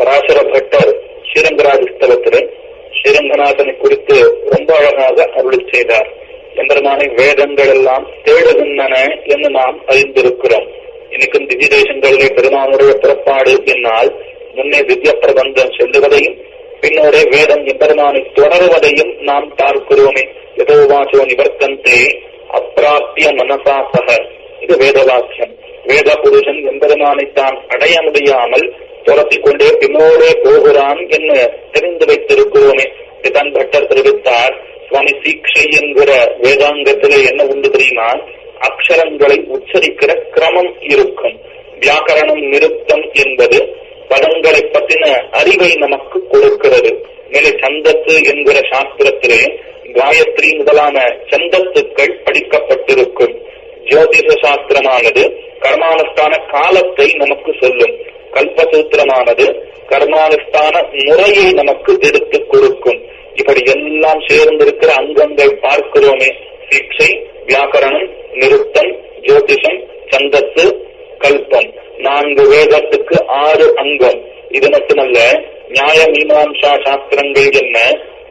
Parasara butter ஸ்ரீரங்கராஜஸ்தலத்திலே ஸ்ரீரங்கநாதனை குறித்து ரொம்ப அழகாக அருள் செய்தார். எம்பெருமானை வேதங்கள் எல்லாம் தேடுகின்றன என்று நாம் அறிந்திருக்கிறோம். இன்னைக்கும் திவ்ய தேசங்களிலே பெருமானுடைய புறப்பாடு என்னால் முன்னே திவ்ய பிரபந்தம் செல்லுவதையும் பின்னரே வேதம் எம்பெருமானை தொடருவதையும் நாம் பார்க்கிறோமே. எதோ வாசோ நிவர்த்தந்தே அப்பிராப்திய மனசாசக. இது வேதவாக்கியம். வேத புருஷன் எம்பெருமானை தான் அடைய முடியாமல் துரத்திக்கொண்டே பின்னோடே போகிறான் என்று தெரிந்து வைத்திருக்கிறோமே. இதன் பட்டர் தெரிவித்தார் சுவாமி சீக்ஷை என்கிற வேதாங்கத்திலே என்ன உண்டு தெரியுமா? அக்ஷரங்களை உச்சரிக்கிற கிரமம் இருக்கும். வியாக்கரணம் நிறுத்தம் என்பது பதங்களை பற்றின அறிவை நமக்கு கொடுக்கிறது. மேலே சந்தத்து என்கிற சாஸ்திரத்திலே காயத்ரி முதலான சந்தத்துக்கள் படிக்கப்பட்டிருக்கும். ஜோதிஷ சாஸ்திரமானது கர்மானுஷ்டான காலத்தை நமக்கு சொல்லும். கல்பசூத்திரமானது கர்மானுஷ்டான முறையை நமக்கு எடுத்துக் கொடுக்கும். இப்படி எல்லாம் சேர்ந்திருக்கிற அங்கங்கள் பார்க்கிறோமே. சிக்ஷை வியாக்கரணம் நிறுத்தம் ஜோதிஷம் சந்தத்து கல்பம். நான்கு வேதத்துக்கு ஆறு அங்கம். இது மட்டுமல்ல நியாய மீமாம்சா சாஸ்திரங்கள் என்ன?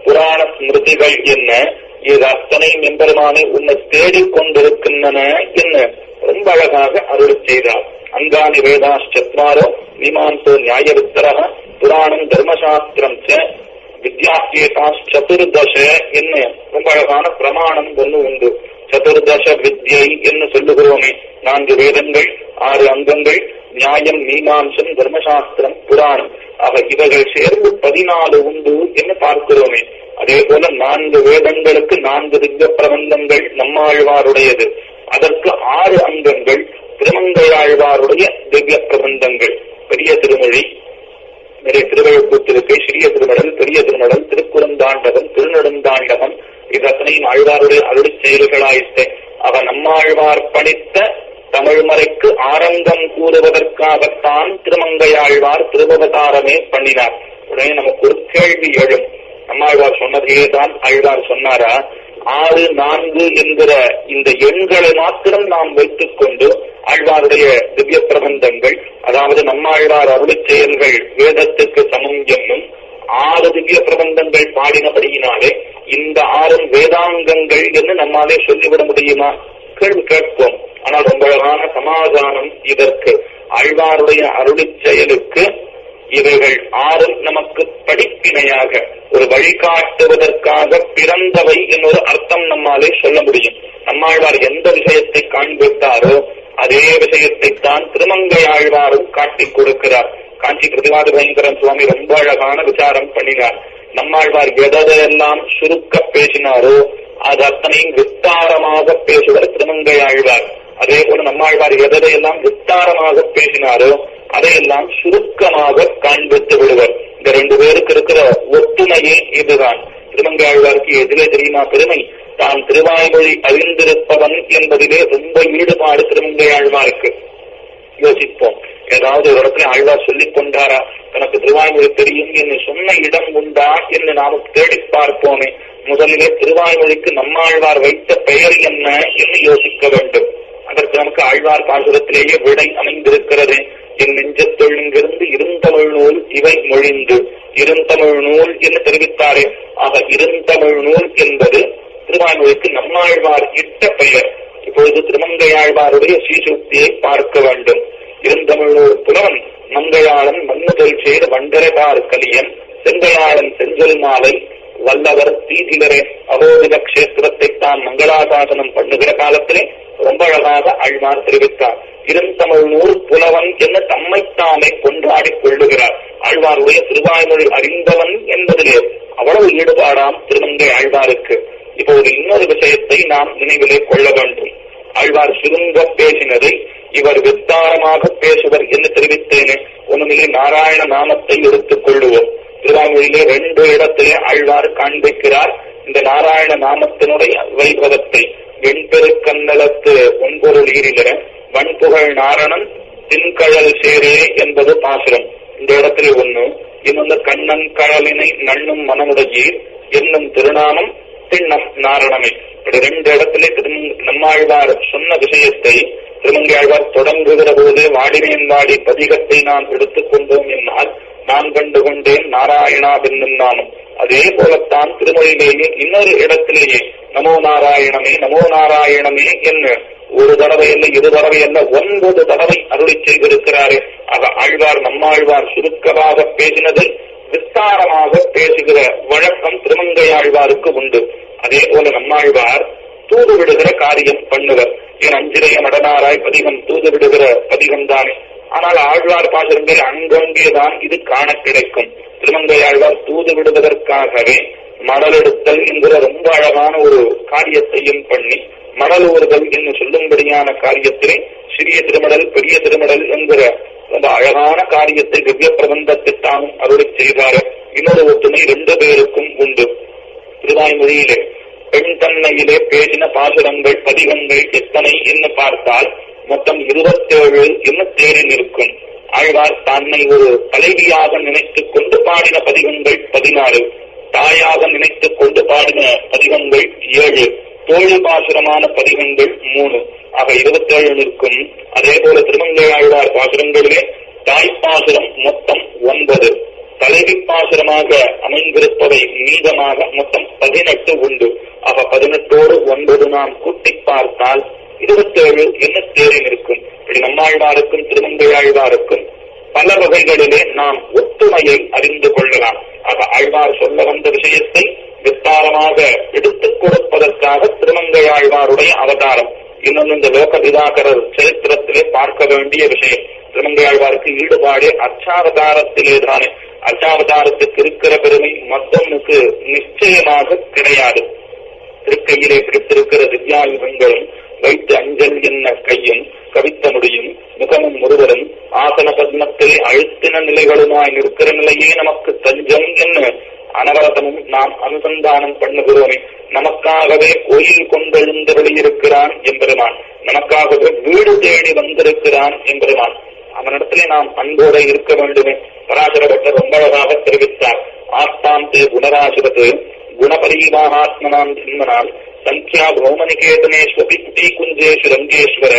புராண ஸ்மிருதிகள் என்ன? இது அத்தனை எம்பெருமானை உன்னை தேடிக் கொண்டிருக்கின்றன என்ன? ரொம்ப அழகாக அருள் செய்தார். அங்காணி வேதாச்சத்வாரோ மீமாம்சோ நியாயவித்தர புராணம் தர்மசாஸ்திரம் ச வித்யாசேதாச்சதுர்தச என்ன ரொம்ப அழகான பிரமாணம் ஒன்று உண்டு. சதுர்தச வித்யை என்று சொல்லுகிறோமே. நான்கு வேதங்கள் ஆறு அங்கங்கள் நியாயம் மீமாம்சம் தர்மசாஸ்திரம் புராணம். ஆக இவர்கள் சேர்ந்து பதினாலு உண்டு என்று பார்க்கிறோமே. அதே போல நான்கு வேதங்களுக்கு நான்கு திவ்ய பிரபந்தங்கள் நம்மாழ்வாருடையது. அதற்கு ஆறு அங்கங்கள் திருமங்கையாழ்வாருடைய திவ்ய பிரபந்தங்கள். பெரிய திருமொழி. நிறைய திருவழுக்கூத்திருக்கை சிறிய திருமடல் பெரிய திருமடல் திருக்குறந்தாண்டகம் திருநெடுந்தாண்டகம் இதனையும் ஆழ்வாருடைய அருள் செயல்களாயிட்டு அவன் நம்மாழ்வார் பணித்த தமிழ்மறைக்கு ஆரங்கம் கூறுவதற்காகத்தான் திருமங்கையாழ்வார் திருவவதாரமே பண்ணினார். உடனே நமக்கு ஒரு கேள்வி எழும். நம்மாழ்வார் சொன்னதையே தான் ஆழ்வார் சொன்னாரா? ஆறு நான்கு என்கிற இந்த எண்களை மாத்திரம் நாம் வைத்துக் கொண்டு ஆழ்வாருடைய திவ்ய பிரபந்தங்கள் அதாவது நம்மாழ்வார் அருளி செயல்கள் வேதத்துக்கு சமம் என்னும் ஆறு திவ்ய பிரபந்தங்கள் பாடினபடியினாலே இந்த ஆறும் வேதாங்கங்கள் என்று நம்மாலே சொல்லிவிட முடியுமா? கேள்வி கேட்போம். ஆனால் ரொம்ப அழகான சமாதானம் இதற்கு. ஆழ்வாருடைய அருளி செயலுக்கு இவைகள் ஆறும் நமக்கு படிப்பினையாக ஒரு வழிகாட்டுவதற்காக பிறந்தவை என்னொரு அர்த்தம் நம்மாலே சொல்ல முடியும். நம்மாழ்வார் எந்த விஷயத்தை காண்பித்தாரோ அதே விஷயத்தை தான் திருமங்கை ஆழ்வாரும் காட்டிக் கொடுக்கிறார். காஞ்சி பிரதிவாத பயங்கரன் சுவாமி ரொம்ப அழகான விசாரம் பண்ணினார். நம்மாழ்வார் எதையெல்லாம் சுருக்க பேசினாரோ அது அத்தனையும் விஸ்தாரமாக பேசுவர் திருமங்கை ஆழ்வார். அதே போல நம்மாழ்வார் எதையெல்லாம் விஸ்தாரமாக பேசினாரோ அதையெல்லாம் சுருக்கமாக காண்பித்து விடுவர். இந்த ரெண்டு பேருக்கு இருக்கிற ஒற்றுமையே இதுதான். திருமங்காழ்வார்க்கு எதிலே தெரியுமா பெருமை? தான் திருவாய்மொழி அறிந்திருப்பவன் என்பதிலே ரொம்ப ஈடுபாடு திருமங்கையாழ்வாருக்கு. யோசிப்போம். ஏதாவது ஒரு இடத்துல ஆழ்வார் சொல்லிக் கொண்டாரா? தனக்கு திருவாய்மொழி தெரியும் என்று சொன்ன இடம் உண்டா என்று நாம தேடி பார்ப்போமே. முதலிலே திருவாய்மொழிக்கு நம்மாழ்வார் வைத்த பெயர் என்ன என்று யோசிக்க வேண்டும். அதற்கு நமக்கு ஆழ்வார் பாசுரத்திலேயே விடை அமைந்திருக்கிறது. என் நெஞ்சத்துள் இருந்தமிழ் நூல் இவை மொழிந்து. இருந்தமிழ் நூல் என்று தெரிவித்தாரே. ஆக இருந்தமிழ் நூல் என்பது திருவாய்மொழிக்கு நம்மாழ்வார் இட்ட பெயர். இப்பொழுது திருமங்கையாழ்வாருடைய ஸ்ரீசுக்தியை பார்க்க வேண்டும். இருந்தமிழ் நூல் புலவன் மங்கையாளன் மன்னுதல் செய்த வண்டரகார் கலியன் செங்கையாளன் செஞ்சொல் மாலை வல்லவர் தீதிலரே. அவோதித கஷேத்திரத்தை தான் மங்களாசாசனம் பண்ணுகிற காலத்திலே ரொம்ப அழகாக ஆழ்வார் தெரிவித்தார். இருந்தமிழ் நூல் புலவன் என்று தம்மைத்தாமே கொண்டாடிக் கொள்ளுகிறார். ஆழ்வாருடைய திருவாய்மொழி அறிந்தவன் என்பதிலே அவ்வளவு ஈடுபாடாம் திருமங்கை ஆழ்வாருக்கு. இப்போது இன்னொரு விஷயத்தை நாம் நினைவிலே கொள்ள வேண்டும். ஆழ்வார் சுருங்க பேசினதை இவர் வித்தாரமாக பேசுவர் என்று தெரிவித்தேனே. ஒன்றுமில்லை நாராயண நாமத்தை எடுத்துக் கொள்ளுவோம். திருவாமொழியிலே ரெண்டு இடத்திலே ஆழ்வார் காண்பிக்கிறார். இந்த நாராயண நாமத்தினுடைய வைபவத்தை. வெண்பெருக்கன்னலத்து ஒன்பொருள் ஈரில வன்புகழ் நாரணன் தின்கழல் சேரே என்பது பாசுரம். இந்த இடத்துல ஒண்ணு இன்னொன்று கண்ணன் கழலினை நண்ணும் மனமுடஜீர் என்னும் திருநாமம் திண்ணம் நாரணமே. இப்படி ரெண்டு இடத்துல திரு- நம்மாழ்வார் சொன்ன விஷயத்தை திருமங்கையாழ்வார் தொடங்குகிற போது வாடினேன் வாடி பதிகத்தை நாம் எடுத்துக் கொண்டோம் என்னால் நான் கண்டு கொண்டேன் நாராயணா என்னும் நானும் அதே போலத்தான் திருமொழியிலேயே இன்னொரு இடத்திலேயே நமோ நாராயணமே நமோ நாராயணமே என்ன ஒரு தடவை அல்ல இரு தடவை அல்ல ஒன்பது தடவை அருளை செய்திருக்கிறாரே. அவ ஆழ்வார் நம்மாழ்வார் சுருக்கமாக பேசினது விஸ்தாரமாக பேசுகிற வழக்கம் திருமங்கை ஆழ்வாருக்கு உண்டு. அதே போல நம்மாழ்வார் தூது விடுகிற காரியம் பண்ணுவர். என் அஞ்சிரைய நடனாராய் பதிகம் தூது விடுகிற பதிகம் தானே. ஆனால் ஆழ்வார் பாசுரங்கள் அங்கங்கேதான் இது காண கிடைக்கும். திருமங்கை ஆழ்வார் தூது விடுவதற்காகவே மணல் எடுத்தல் என்கிற ரொம்ப அழகான ஒரு காரியத்தையும் பண்ணி மணல் என்று சொல்லும்படியான காரியத்திலே சிறிய திருமடல் பெரிய திருமடல் என்கிற ரொம்ப அழகான காரியத்தை திவ்ய பிரபந்தத்திட்டானும் அருளை செய்தார். இன்னொரு ஒற்றுமை ரெண்டு பேருக்கும் உண்டு. திருவாய்மொழியிலே பெண் தன்மையிலே பேசின பாசுரங்கள் பதிகங்கள் எத்தனை? என்று பார்த்தால் மொத்தம் இருபத்தேழு என்ன தேடி நிற்கும். ஆழ்வார் தன்னை ஒரு தலைவியாக நினைத்துக் கொண்டு பாடின பதிகங்கள் பதினாறு. தாயாக நினைத்துக் கொண்டு பாடின பதிகங்கள் ஏழு. தோழிபாசுரமான பதிகங்கள் மூணு. ஆக இருபத்தேழு இருக்கும் அதே போல திருமங்கையாழ்வார் பாசுரங்களிலே தாய்ப்பாசுரம் மொத்தம் ஒன்பது. தலைவி பாசுரமாக அமைந்திருப்பவை மீதமாக மொத்தம் பதினெட்டு உண்டு. ஆக பதினெட்டோடு ஒன்பது நாம் கூட்டி பார்த்தால் இருபத்தேழு என்ன தேரில் நிற்கும் இப்படி நம்மாழ்வாருக்கும் திருமங்கையாழ்வாருக்கும் பல வகைகளிலே நாம் ஒத்துமையை அறிந்து கொள்ளலாம். ஆக ஆழ்வார் சொல்ல வந்த விஷயத்தை விஸ்தாரமாக எடுத்துக் கொடுப்பதற்காக திருமங்கையாழ்வாருடைய அவதாரம். இன்னொன்று இந்த லோக விதாகரர் சரித்திரத்திலே பார்க்க வேண்டிய விஷயம். திருமங்கையாழ்வாருக்கு ஈடுபாடு அச்சாவதாரத்திலே தானே. அச்சாவதாரத்துக்கு இருக்கிற பெருமை மத்தவனுக்கு நிச்சயமாக கிடையாது. திருக்கையிலே பிடித்திருக்கிற திவ்யாயுதங்களும் வைத்து அஞ்சல் என்ன கையும் கவித்த முடியும் முகமும் முருகரும் ஆசன பத்மத்திலே அழுத்தின நிலைகளுமாய் நிற்கிற நிலையே நமக்கு தஞ்சம் என்ன? அனவரதமும் நாம் அனுசந்தானம் பண்ணுகிறோமே. நமக்காகவே கோயில் கொண்டெழுந்து இருக்கிறான் என்பெருமான் நமக்காகவே வீடு தேடி வந்திருக்கிறான் என்பெருமான் அவனிடத்திலே நாம் அன்போட இருக்க வேண்டுமே. பராசர பட்டர் ரொம்ப அழகாக தெரிவித்தார். ஆஸ்தாம் தே குணராசிரத்து குணபரிவாகாத்மனாம் ஜென்மனால் சங்கியா பௌமநிகேதனேஸ்வபி குஞ்சேஷு ரங்கேஸ்வர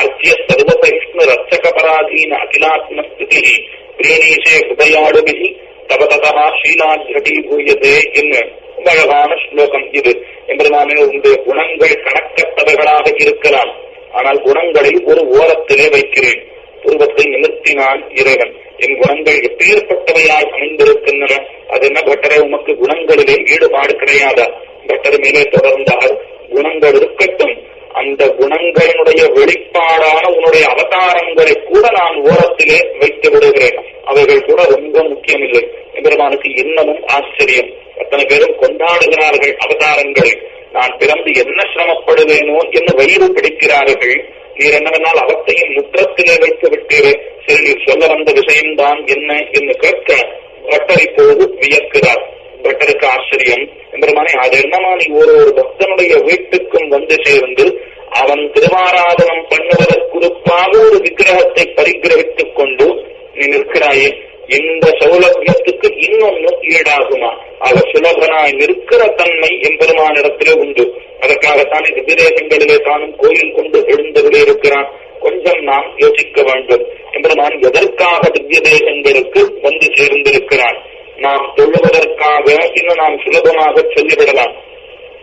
அர்த்திய சர்வசகிஷ்ணு ரட்சகபராதீன அகிலாத்ம ஸ்திதி பிரியநீசே ஹிருதயாடுபிகி தபததா ஷீலாஜ்ரடி பூயதே என்ன ரொம்ப அழகான ஸ்லோகம் இது எம்பெருமானே உங்களுடைய குணங்கள் கணக்கத்தவைகளாக இருக்கலாம். ஆனால் குணங்களை ஒரு ஓரத்திலே வைக்கிறேன். பூர்வத்தை நிமிர்த்தினான் இறைவன். என் குணங்கள் எப்பேற்பட்டவையாய் அமைந்திருக்கின்றன. அது என்ன பட்டரை உமக்கு குணங்களிலே ஈடுபாடு கிடையாதா? பட்டர் மேலே தொடர்ந்தால் குணங்கள் இருக்கட்டும். அந்த குணங்களினுடைய வெளிப்பாடான உன்னுடைய அவதாரங்களை கூட நான் ஓரத்திலே வைத்து விடுகிறேன். அவைகள் கூட ரொம்ப முக்கியமில்லை. எம்பெருமானுக்கு இன்னமும் ஆச்சரியம். அத்தனை பேரும் கொண்டாடுகிறார்கள் அவதாரங்களை. நான் பிறந்து என்ன சிரமப்படுவேனோ என்று வயிறு பிடிக்கிறார்கள். நீர் என்னவென்றால் அவத்தையும் முற்றத்திலே வைத்து விட்டீரே. சரி நீர் சொல்ல வந்த விஷயம்தான் என்ன என்று கேட்க பட்டர் போது வியக்கிறார். பட்டருக்கு ஆச்சரியம் என்பதுமானே அது என்னமா நீ ஒரு ஒரு பக்தனுடைய வீட்டுக்கும் வந்து சேர்ந்து அவன் திருவாராதனம் பண்ணுவதற்குறிப்பாக ஒரு விக்கிரகத்தை பரிகிரகித்துக் கொண்டு நீ நிற்கிறாயே. இந்த சௌலபியத்துக்கு இன்னொன்னு ஈடாகுமா அவர் சுலபனாய் நிற்கிற தன்மை எம்பெருமானிடத்திலே உண்டு. அதற்காகத்தான் விதேசங்களிலே தானும் கோயில் கொண்டு எழுந்தவரே இருக்கிறான். கொஞ்சம் நாம் யோசிக்க வேண்டும். எம்பெருமான் எதற்காக திவ்ய தேசங்களுக்கு வந்து சேர்ந்திருக்கிறான் நாம் தொழுவதற்காக இன்னும் நாம் சுலபமாக சொல்லிவிடலாம்.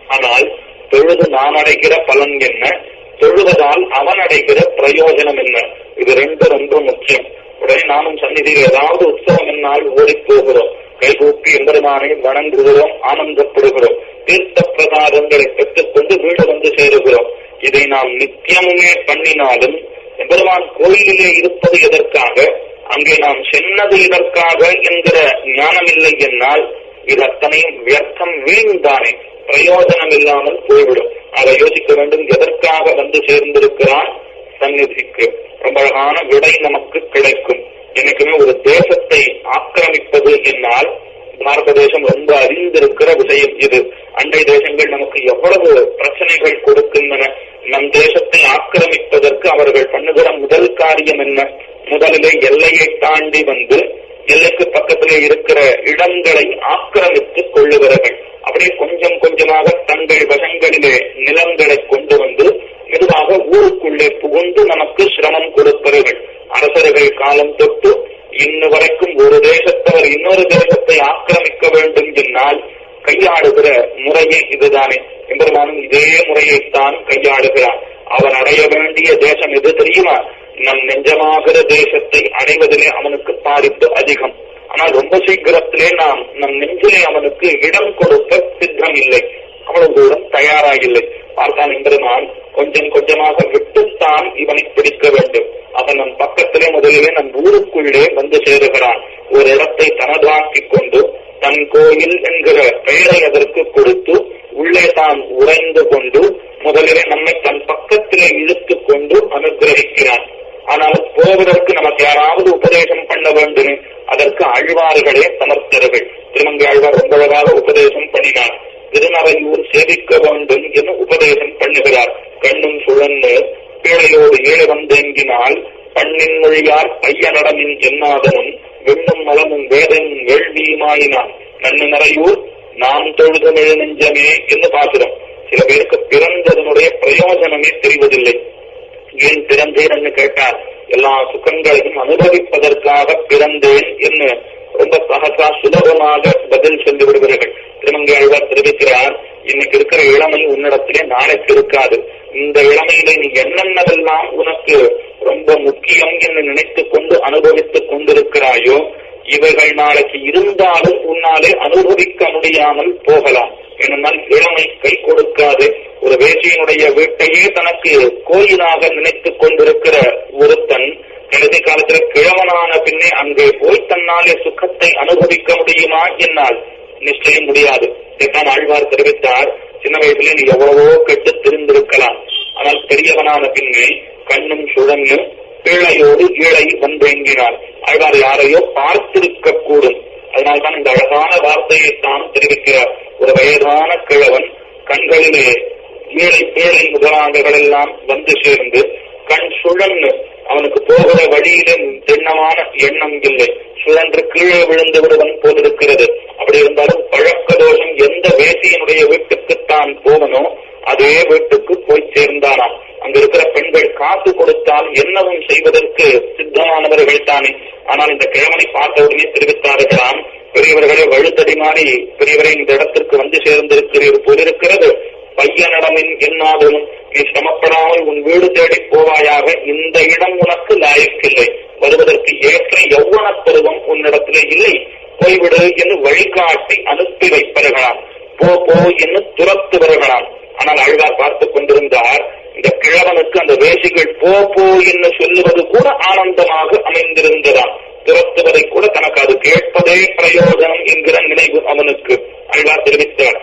ஆனால் தொழுது நாம் அடைகிற பலன் என்ன? தொழுவதால் அவன் அடைகிற பிரயோஜனம் என்ன? இது ரெண்டு ரொம்ப முக்கியம். உடனே நாமும் சந்நிதியில் ஏதாவது உற்சவம் என்னால் ஓடி போகிறோம் கைகூப்பி எம்பெருமானை வணங்குகிறோம் ஆனந்தப்படுகிறோம் தீர்த்த பிரசாதங்களை பெற்றுக்கொண்டு வீடு வந்து சேருகிறோம். இதை நாம் நித்தியமுமே பண்ணினாலும் எம்பெருமான் கோயிலிலே இருப்பது எதற்காக? அங்கே நாம் சென்னது இதற்காக என்கிற ஞானம் இல்லை என்னால் இது அத்தனையும் வியர்த்தம் வீண்தானே பிரயோஜனம் இல்லாமல் போய்விடும். அதை யோசிக்க வேண்டும். எதற்காக வந்து சேர்ந்திருக்கிறான் சந்நிதிக்கு. ரொம்ப அழகான விடை நமக்கு கிடைக்கும். எனக்குமே ஒரு தேசத்தை ஆக்கிரமிப்பது என்னால் பாரத தேசம் ரொம்ப அறிந்திருக்கிற விஷயம் இது. அண்டை தேசங்கள் நமக்கு எவ்வளவு பிரச்சனைகள் கொடுக்கின்றன. நம் தேசத்தை ஆக்கிரமிப்பதற்கு அவர்கள் பண்ணுகிற முதல் காரியம் என்ன? முதலிலே எல்லையை தாண்டி வந்து எல்லைக்கு பக்கத்திலே இருக்கிற இடங்களை ஆக்கிரமித்துக் கொள்ளுகிறார்கள் அப்படியே கொஞ்சம் கொஞ்சமாக தங்கள் வசங்களிலே நிலங்களை கொண்டு வந்து மெதுவாக ஊருக்குள்ளே புகுந்து நமக்கு சிரமம் கொடுப்பார்கள் அரசர்கள் காலம் தொட்டு இன்னு வரைக்கும் ஒரு தேசத்தவர் இன்னொரு தேசத்தை ஆக்கிரமிக்க வேண்டும் என்னால் கையாளுகிற முறையே இதுதானே. எம்பெருமானும் இதே முறையைத்தான் கையாளுகிறான் அவன் அடைய வேண்டிய தேசம் எது தெரியுமா? நம் நெஞ்சமாகிற தேசத்தை அடைவதிலே அவனுக்கு பாதிப்பு அதிகம். ஆனால் ரொம்ப சீக்கிரத்திலே நாம் நம் நெஞ்சிலே அவனுக்கு இடம் கொடுக்க சித்தம் இல்லை. அவ்வளவு தூரம் தயாராகில்லை. பார்த்தான் எம்பெருமான் கொஞ்சம் கொஞ்சமாக விட்டுத்தான் இவனை பிடிக்க வேண்டும். அவன் நம் பக்கத்திலே முதலிலே நம் ஊருக்குள்ளே வந்து சேருகிறான். ஒரு இடத்தை தனதாக்கிக் கொண்டு தன் கோயில் என்கிற பெயரை அதற்கு கொடுத்து உள்ளே தான் உறைந்து கொண்டு முதலிலே நம்மை தன் பக்கத்திலே இழுத்துக் கொண்டு அனுகிரகிக்கிறான். ஆனால் போவதற்கு நமக்கு யாராவது உபதேசம் பண்ண வேண்டும். அதற்கு ஆழ்வார்களே சமர்த்தர்கள். திருமங்கை ஆழ்வார் ரொம்ப அழகாக உபதேசம் பண்ணினார். திருநறையூர் சேவிக்க வேண்டும் என உபதேசம் பண்ணுகிறார். கண்ணும் சுழன்று கீழையோடு ஏழு வந்தேங்கினால் பண்ணின் மொழியார் பையனடமின் எண்ணாதனும் வெண்ணும் மலமும் வேதனும் வேள்வியுமாயினான் நன்னு நிறையூர் நாம் தொழுதமிழ் நெஞ்சமே என்று பார்க்கிறோம் சில பேருக்கு பிறந்ததனுடைய பிரயோஜனமே தெரிவதில்லை. ஏன் பிறந்தேன் கேட்டார். எல்லா சுகங்களையும் அனுபவிப்பதற்காக பிறந்தேன் என்று ரொம்ப சகசா சுலபமாக பதில் சென்று விடுகிறார்கள். திருமங்கை ஆழ்வார் தெரிவிக்கிறார் இன்னைக்கு இருக்கிற இளமை உன்னிடத்திலே நாளைக்கு இருக்காது. இந்த இளமையிலே நீ என்னென்னதெல்லாம் உனக்கு ரொம்ப முக்கியம் என்று நினைத்துக் கொண்டு அனுபவித்துக் கொண்டிருக்கிறாயோ இவைகள் நாளைக்கு இருந்தாலும் உன்னாலே அனுபவிக்க முடியாமல் போகலாம். ஏனென்றால் இளமை கை கொடுக்காது. ஒரு வேட்டையினுடைய வீட்டையே தனக்கு கோயிலாக நினைத்துக் கொண்டிருக்கிற ஒருத்தன் கடைசி காலத்துல கிழவனான பின்னே அங்கே போய் தன்னாலே சுகத்தை அனுபவிக்க முடியுமா? என்னால் நிச்சயம் முடியாது. இதைத்தான் ஆழ்வார் தெரிவித்தார் சின்ன வயசுல நீ எவ்வளவோ கெட்டு தெரிந்திருக்கலாம். ஆனால் பெரியவனான பின்னே கண்ணும் சுழன்னு பிழையோடு ஈழை வந்தேங்கினார் ஆழ்வார் யாரையோ பார்த்திருக்க கூடும் அதனால்தான் இந்த அழகான வார்த்தையை தான் தெரிவிக்கிறார். ஒரு வயதான கிழவன் கண்களிலே ஏழை பேழை முதலாண்டுகள் எல்லாம் வந்து சேர்ந்து கண் சுழன்னு அவனுக்கு போகிற வழியிலும் திண்ணமான எண்ணம் இல்லை. சுழன்று கீழே விழுந்து விடுவன் போலிருக்கிறது. அப்படி இருந்தாலும் பழக்க தோஷம் எந்த வேசியினுடைய வீட்டுக்குத்தான் போகணும் அதே வீட்டுக்கு போய் சேர்ந்தானாம் அங்க இருக்கிற பெண்கள் காசு கொடுத்தால் என்னவும் செய்வதற்கு சித்தமானவர்கள் தானே. ஆனால் இந்த கிழவனை பார்த்த உடனே தெரிவித்தார்களாம் பெரியவர்களே வழுத்தடி மாறி பெரியவரை இந்த இடத்திற்கு வந்து சேர்ந்திருக்கிறீர் போலிருக்கிறது பையனிடமின் என்னாலும் நீ சிரமப்படாமல் உன் வீடு தேடி போவாயாக இந்த இடம் உனக்கு லாயக்கில்லை. வருவதற்கு ஏற்ற யௌவன பருவம் உன்னிடத்திலே இல்லை. போய்விடு என்று வழிகாட்டி அனுப்பி வைப்பவர்களாம். போ போ என்று துரத்துவர்களாம் ஆனால் அழ்வார் பார்த்துக் கொண்டிருந்தார். இந்த கிழவனுக்கு அந்த வேசிகள் போ போ என்று சொல்லுவது கூட ஆனந்தமாக அமைந்திருந்ததாம் துரத்துவதை கூட தனக்கு அது கேட்பதே பிரயோஜனம் என்கிற நினைவு அவனுக்கு அழ்வார் தெரிவித்தார்.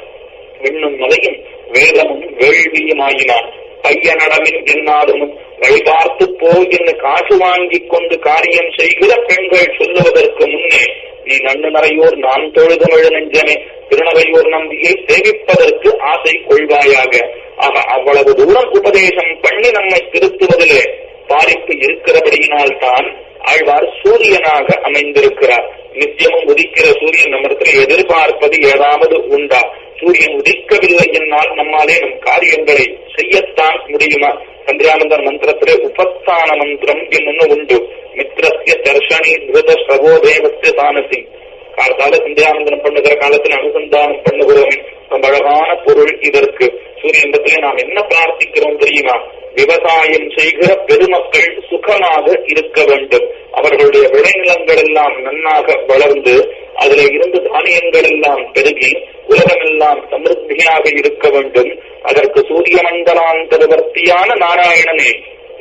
விண்ணும் மலையும் வேதமும் வேள்வியுமாயினான் பையனடமின் என்னாலும் வழிபார்த்து போ என்று காசு வாங்கிக் கொண்டு காரியம் செய்கிற பெண்கள் சொல்லுவதற்கு முன்னே நீ நன்னு நரையோர் நான் தொழுதமிழ் நெஞ்சமே திருநவையோர் நம்பியை சேவிப்பதற்கு ஆசை கொள்வாயாக ஆக அவ்வளவு தூரம் உபதேசம் பண்ணி நம்மை திருத்துவதிலே பாதிப்பு இருக்கிறபடியினால் தான் ஆழ்வார் சூரியனாக அமைந்திருக்கிறார் நித்தியமும் உதிக்கிற சூரியன் நம்மிடத்தில் எதிர்பார்ப்பது ஏதாவது உண்டா சூரியன் உதிக்கவில்லை என்னால் நம்மாலே நம் காரியங்களை செய்யத்தான் முடியுமா சந்திரானந்தர் மந்திரத்திலே உபஸ்தான மந்திரம் என்ன உண்டு? மித்திரஸ்ய தர்ஷனி திருத சகோதேவஸ்ய தானசி. காலத்தால சந்தியானந்தனம் பண்ணுகிற காலத்தில் அனுசந்தானம் பண்ணுகிறோமே. ரொம்ப அழகான பொருள் இதற்கு. சூரியனிடத்திலே நாம் என்ன பிரார்த்திக்கிறோம் தெரியுமா? விவசாயம் செய்கிற பெருமக்கள் சுகமாக இருக்க வேண்டும். அவர்களுடைய விளைநிலங்கள் எல்லாம் நன்னாக வளர்ந்து அதில் இருந்து தானியங்கள் எல்லாம் பெருகி உலகமெல்லாம் சமிருத்தியாக இருக்க வேண்டும். அதற்கு சூரிய மண்டலாந்தரவர்த்தியான நாராயணனே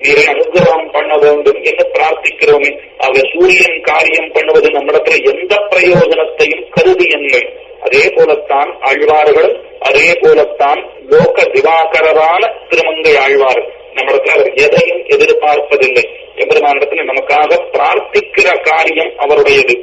நீரை அனுகிரகம் பண்ண வேண்டும் என்று பிரார்த்திக்கிறோமே. ஆக சூரியன் காரியம் பண்ணுவது நம்மிடத்துல எந்த பிரயோஜனத்தையும் கருதி இல்லை அதே போலத்தான் ஆழ்வார்கள் அதே போலத்தான் லோக திவாகரரான திருமங்கை ஆழ்வார். நம்மிடத்துல அவர் எதையும் எதிர்பார்ப்பதில்லை. எம்பெருமானிடத்துல நமக்காக பிரார்த்திக்கிற காரியம் அவருடையது.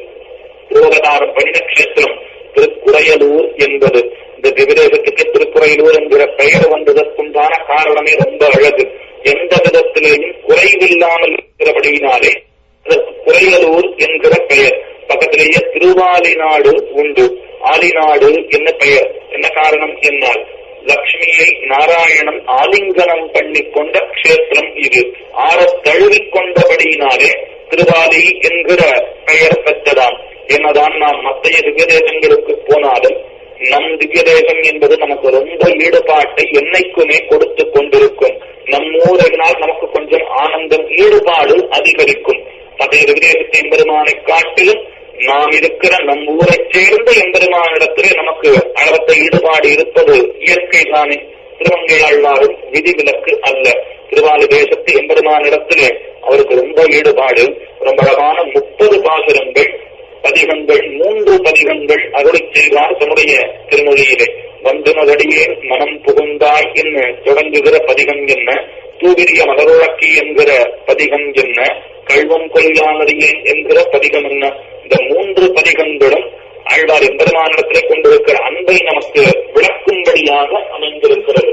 யோகதாரம் பண்ணின கஷேத்திரம் திருக்குறையலூர் என்பது. இந்த திவிதேசத்துக்கு திருக்குறையூர் என்கிற பெயர் வந்ததற்குண்டான காரணமே ரொம்ப அழகு. எந்த விதத்திலேயும் குறைவில்லாமல் இருக்கிறபடியினாலே அதற்கு குறையலூர் என்கிற பெயர். பக்கத்திலேயே திருவாலிநாடு உண்டு. ஆலிநாடு என்ன பெயர்? என்ன காரணம் என்னால்? லக்ஷ்மியை நாராயணன் ஆலிங்கனம் பண்ணி கொண்ட கஷேத்திரம் இது. ஆற தழுவிக் கொண்டபடியினாலே திருவாலி என்கிற பெயர் பெற்றதாம். என்னதான் நாம் மத்திய திவ்ய தேசங்களுக்கு போனாலும் நம் திவ்ய தேசம் என்பது நமக்கு ரொம்ப ஈடுபாட்டை என்னைக்குமே கொடுத்து கொண்டிருக்கும். நம் ஊரினால் நமக்கு கொஞ்சம் ஆனந்தம் ஈடுபாடு அதிகரிக்கும். அதே விதேசத்தை எம்பெருமானை காட்டிலும் நாம் இருக்கிற நம் ஊரை சேர்ந்த எம்பெருமானிடத்திலே நமக்கு அளவத்த ஈடுபாடு இருப்பது இயற்கை தானே திருவங்கையாழ்வாரும் விதிவிலக்கு அல்ல. திருவாலு தேசத்து எம்பெருமானிடத்திலே அவருக்கு ரொம்ப ஈடுபாடு ரொம்ப அழகான முப்பது பாசுரங்கள் பதிகங்கள் மூன்று பதிகங்கள் அருளை செய்தார் தன்னுடைய திருமொழியிலே வந்தனதடியே மனம் புகுந்தாய் என்று தொடங்குகிற பதிகம் என்ன தூவிரிய மலரோழக்கி என்கிற பதிகம் என்ன கல்வம் கொல்லானடியே என்கிற பதிகம் என்ன. இந்த மூன்று பதிகங்களும் ஆழ்வார் எம்பெருமானிடத்திலே கொண்டிருக்கிற அன்பை நமக்கு விளக்கும்படியாக அமைந்திருக்கிறது.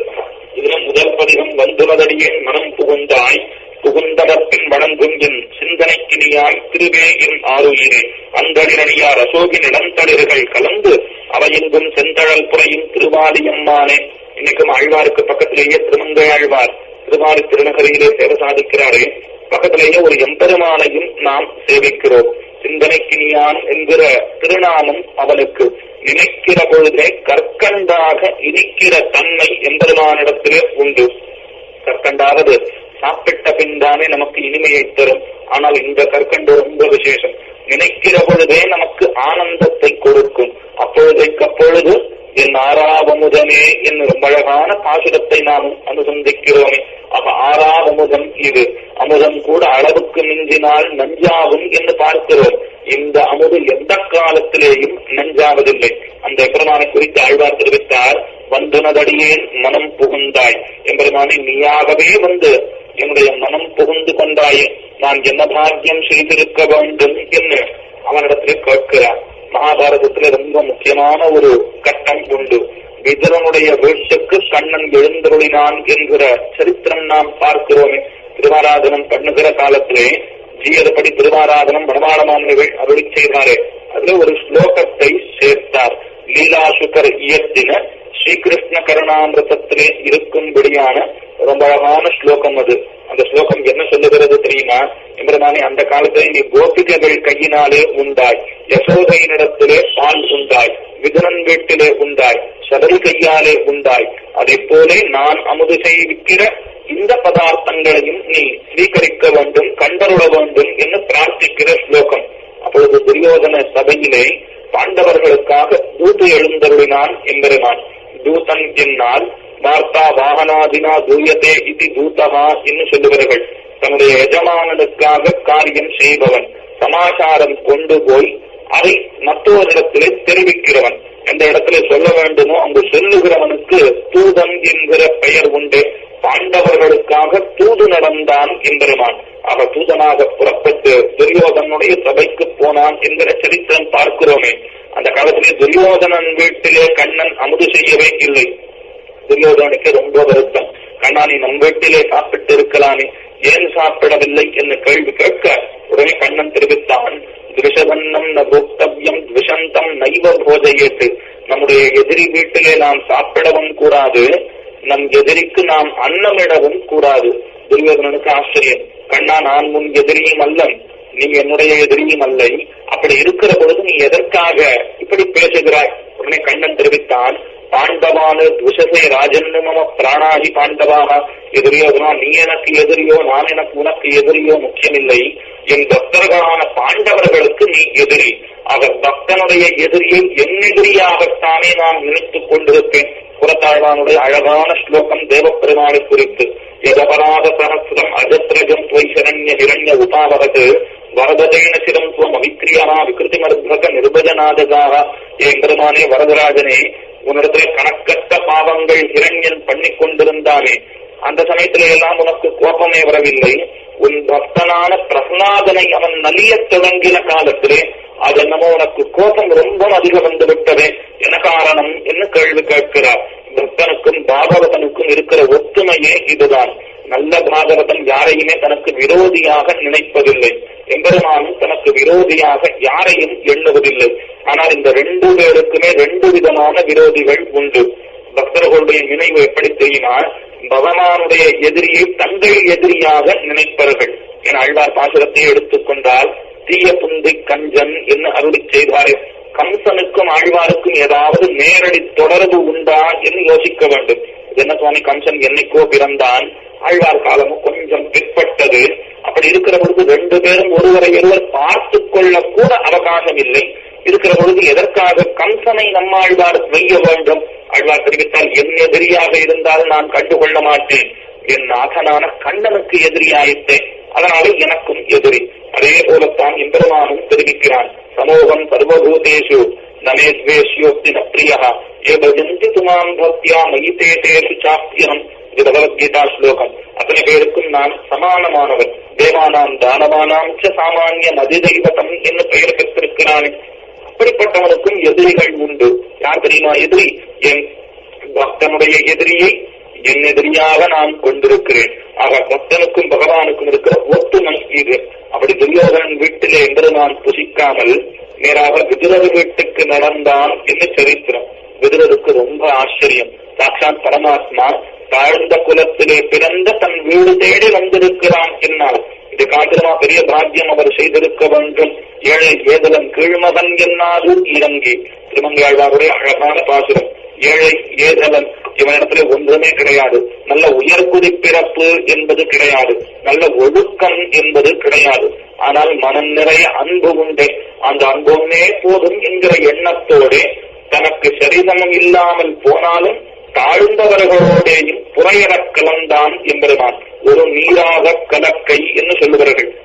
இதுல முதல் பதிகம் வந்துவதடியே மனம் புகுந்தாய் புகுந்தவர்பின் வணங்கும் என் சிந்தனைக்கினியாய் திருவே என் ஆறுயிரே. அந்தளிரணியார் அசோகின் இடந்தளிர்கள் கலந்து அவையெங்கும் செந்தழல் புறையும் திருவாலியம்மானே இன்னைக்கும் ஆழ்வாருக்கு பக்கத்திலேயே திருமங்கை ஆழ்வார். திருவாலி திருநகரியிலே சேவை சாதிக்கிறாரே. பக்கத்திலேயே ஒரு எம்பெருமானையும் நாம் சேவிக்கிறோம். சிந்தனைக்கினியான் என்கிற திருநாமம் அவனுக்கு நினைக்கிற பொழுதே கற்கண்டாக இனிக்கிற தன்மை எம்பெருமானிடத்திலே உண்டு. கற்கண்டாவது சாப்பிட்ட பின் தானே நமக்கு இனிமையை தரும். ஆனால் இந்த கற்கண்டு ரொம்ப விசேஷம். நினைக்கிற பொழுதே நமக்கு ஆனந்தத்தை கொடுக்கும். அப்பொழுதைக்கு அப்பொழுது என் ஆறாவமுதமே என்று ரொம்ப அழகான பாசுரத்தை நாம் அனுசந்திக்கிறோமே. அப்ப ஆறாவமுதம் இது. அமுதம் கூட அளவுக்கு மிஞ்சினால் நஞ்சாகும் என்று பார்க்கிறோம். இந்த அமுது எந்த காலத்திலேயும் நஞ்சாவதில்லை. அந்த எம்பெருமானை குறித்து ஆழ்வார் தெரிவித்தார் வந்துனதடியே மனம் புகுந்தாய். எம்பெருமானை நீயாகவே வந்து என்னுடைய மனம் புகுந்து கொண்டாயே நான் என்ன பாக்கியம் செய்திருக்க வேண்டும் என்று அவனிடத்திலே கேட்கிறார் மகாபாரதத்துல ரொம்ப முக்கியமான ஒரு கட்டம் உண்டு. விதரனுடைய வீழ்ச்சிக்கு கண்ணன் எழுந்தருளினான் என்கிற சரித்திரம் நாம் பார்க்கிறோமே. திருவாராதனம் பண்ணுகிற காலத்திலே ஜீயதப்படி திருவாராதனம் வடமாளமாமனிகள் அருளி செய்தாரே. அதுல ஒரு ஸ்லோகத்தை சேர்த்தார். லீலாசுகர் இயத்தின ஸ்ரீகிருஷ்ண கருணாமிரதத்திலே இருக்கும்படியான ரொம்ப அழகான ஸ்லோகம் அது. அந்த ஸ்லோகம் என்ன சொல்லுகிறது தெரியுமா? எம்பெருமானே அந்த காலத்திலே நீ கோபிகைகள் கையினாலே உண்டாய். யசோதையினிடத்திலே பால் உண்டாய். விதுரன் வீட்டிலே உண்டாய். சபரி கையாலே உண்டாய். அதை போலே நான் அமுது செய்விக்கிற இந்த பதார்த்தங்களையும் நீ ஸ்வீகரிக்க வேண்டும் கண்டருள வேண்டும் என்று பிரார்த்திக்கிற ஸ்லோகம். அப்பொழுது துரியோதன சபையிலே பாண்டவர்களுக்காக தூது எழுந்தருளினான் எம்பெருமான் தூதன் என்னால் வார்த்தா வாகனாதினா தூயதே இது தூதமா என்று சொல்லுவார்கள் தன்னுடைய எஜமானனுக்காக காரியம் செய்பவன் சமாச்சாரம் கொண்டு போய் அதை மற்றொரிடத்திலே தெரிவிக்கிறவன். எந்த இடத்திலே சொல்ல வேண்டுமோ அங்கு சொல்லுகிறவனுக்கு தூதன் என்கிற பெயர் உண்டு. பாண்டவர்களுக்காக தூது நடந்தான் எம்பெருமான் அவ தூதனாக புறப்பட்டு துரியோதனுடைய சபைக்கு போனான் என்கிற சரித்திரம் பார்க்கிறோமே. அந்த காலத்திலே துரியோதனன் வீட்டிலே கண்ணன் அமுது செய்யவே இல்லை துரியோதனுக்கு ரொம்ப வருத்தம். கண்ணா நீ நம் வீட்டிலே சாப்பிட்டு இருக்கலாமே ஏன் சாப்பிடவில்லை என்று கேள்வி கேட்க உடனே கண்ணன் தெரிவித்தான் துரிஷதன்னம் ந போக்தவ்யம் துஷந்தம் நைவ போஜையேட்டு நம்முடைய எதிரி வீட்டிலே நாம் சாப்பிடவும் கூடாது நம் எதிரிக்கு நாம் அன்னமிடவும் கூடாது. துரியோதனனுக்கு ஆச்சரியம். கண்ணா நான் முன் எதிரியும் அல்லன். நீ என்னுடைய எதிரியும் அல்லை. அப்படி இருக்கிற பொழுது நீ எதற்காக இப்படி பேசுகிறாய்? உடனே கண்ணன் தெரிவித்தான். பாண்டவான துஷசே ராஜன் மம பிராணாகி பாண்டவாக. எதிரியோ நீ எனக்கு எதிரியோ நான் எனக்கு உனக்கு எதிரியோ முக்கியமில்லை. என் பக்தர்களான பாண்டவர்களுக்கு நீ எதிரி. அவர் பக்தனுடைய எதிரியை என் எதிரியாகத்தானே நான் நினைத்துக் கொண்டிருப்பேன். புறத்தாழ்வானுடைய அழகான ஸ்லோகம் தேவப்பெருமானை குறித்து. எதபராத சகசிரம் அஜத்ரஜம் துவை சரண்ய ஹிரண்ய உபாவரது. வரதேன சிரம் துவம் அவிக்கிரியா விகிருதி மருத்வக நிர்பஜநாதகாக வரதராஜனே உன்னிடத்துல கணக்கற்ற பாவங்கள் இரண்யன் பண்ணி கொண்டிருந்தானே அந்த சமயத்துல எல்லாம் உனக்கு கோபமே வரவில்லை. உன் பக்தனான பிரகலாதனை அவன் நலிய தொடங்கின காலத்திலே அது என்னமோ உனக்கு கோபம் ரொம்ப அதிகம் வந்து விட்டதே. என்ன காரணம்? என்ன கேள்வி கேட்கிறார்? பக்தனுக்கும் பாகவதனுக்கும் இருக்கிற ஒத்துமையே இதுதான். நல்ல பாகவதன் யாரையுமே தனக்கு விரோதியாக நினைப்பதில்லை. எம்பெருமானும் தனக்கு விரோதியாக யாரையும் எண்ணுவதில்லை. ஆனால் இந்த ரெண்டு பேருக்குமே ரெண்டு விதமான விரோதிகள் உண்டு. பக்தர்களுடைய நினைவு எப்படி செய்யினால் பகவானுடைய எதிரியை தங்கள் எதிரியாக நினைப்பார்கள் என அழ்வார் பாசுரத்தை எடுத்துக்கொண்டால் தீய புந்தி கஞ்சன் என்று அருளி செய்தாரே கம்சனுக்கும் ஆழ்வாருக்கும் ஏதாவது நேரடி தொடர்பு உண்டா என்று யோசிக்க வேண்டும். என்ன சுவாமி கம்சன் என்னைக்கோ பிறந்தான். ஆழ்வார் காலமும் கொஞ்சம் பிற்பட்டது. அப்படி இருக்கிற பொழுது ரெண்டு பேரும் ஒருவரை ஒருவர் பார்த்து கொள்ள கூட அவகாசம் இல்லை. இருக்கிற பொழுது எதற்காக கம்சனை நம்மாழ்வார் வெய்ய வேண்டும்? ஆழ்வார் தெரிவித்தால் என் எதிரியாக இருந்தால் நான் கண்டுகொள்ள மாட்டேன். என் நாதனான கண்ணனுக்கு எதிரியாயிட்டேன் அதனால எனக்கும் எதிரி. அதே போலத்தான் எம்பெருமானும் தெரிவிக்கிறான். சமூகம் சர்வபூதேஷு நமேத்வேஷ்யோக்தி நப்ரியா ஏபஜந்தி துமாம் பக்தியா மயிதேதேஷு சாப்பியம் இது பகவத்கீதா ஸ்லோகம். அத்தனை பேருக்கும் நான் சமானமானவன். தேவானாம் தானவானாம் ச சாமானிய மதிதெய்வதம் என்று பெயர் பெற்றிருக்கிறானே. அப்படிப்பட்டவனுக்கும் எதிரிகள் உண்டு. யார் தெரியுமா எதிரி? என் பக்தனுடைய எதிரியை என் எதிரியாக நான் கொண்டிருக்கிறேன். ஆக பக்தனுக்கும் பகவானுக்கும் இருக்கிற ஒத்துமை இது. அப்படி துரியோதனன் வீட்டிலே என்று நான் புசிக்காமல் நேராக விதுரர் வீட்டுக்கு நடந்தான் என்று சரித்திரம். விதுரருக்கு ரொம்ப ஆச்சரியம். சாட்சாத் பரமாத்மா தாழ்ந்த குலத்திலே பிறந்த தன் வீடு தேடி வந்திருக்கிறான் என்னால். இது காத்திரமா பெரிய பாக்கியம் அவர் செய்திருக்க வேண்டும். ஏழை ஏதலன் கீழ்மகன் என்னாது இறங்கி. திருமங்கையாழ்வாருடைய அழகான பாசுரம். ஏழை ஏதலன் இவனிடத்துல ஒன்றுமே கிடையாது. நல்ல உயர்குதி பிறப்பு என்பது கிடையாது. நல்ல ஒழுக்கம் என்பது கிடையாது. ஆனால் மனம் நிறைய அன்பு உண்டு. அந்த அன்புமே போதும் என்கிற எண்ணத்தோடு தனக்கு சரிதமம் இல்லாமல் போனாலும் தாழ்ந்தவர்களோடேயும் புறையறக் கலந்தான் என்பதுதான் ஒரு நீராக கலக்கை என்று சொல்லுவார்கள்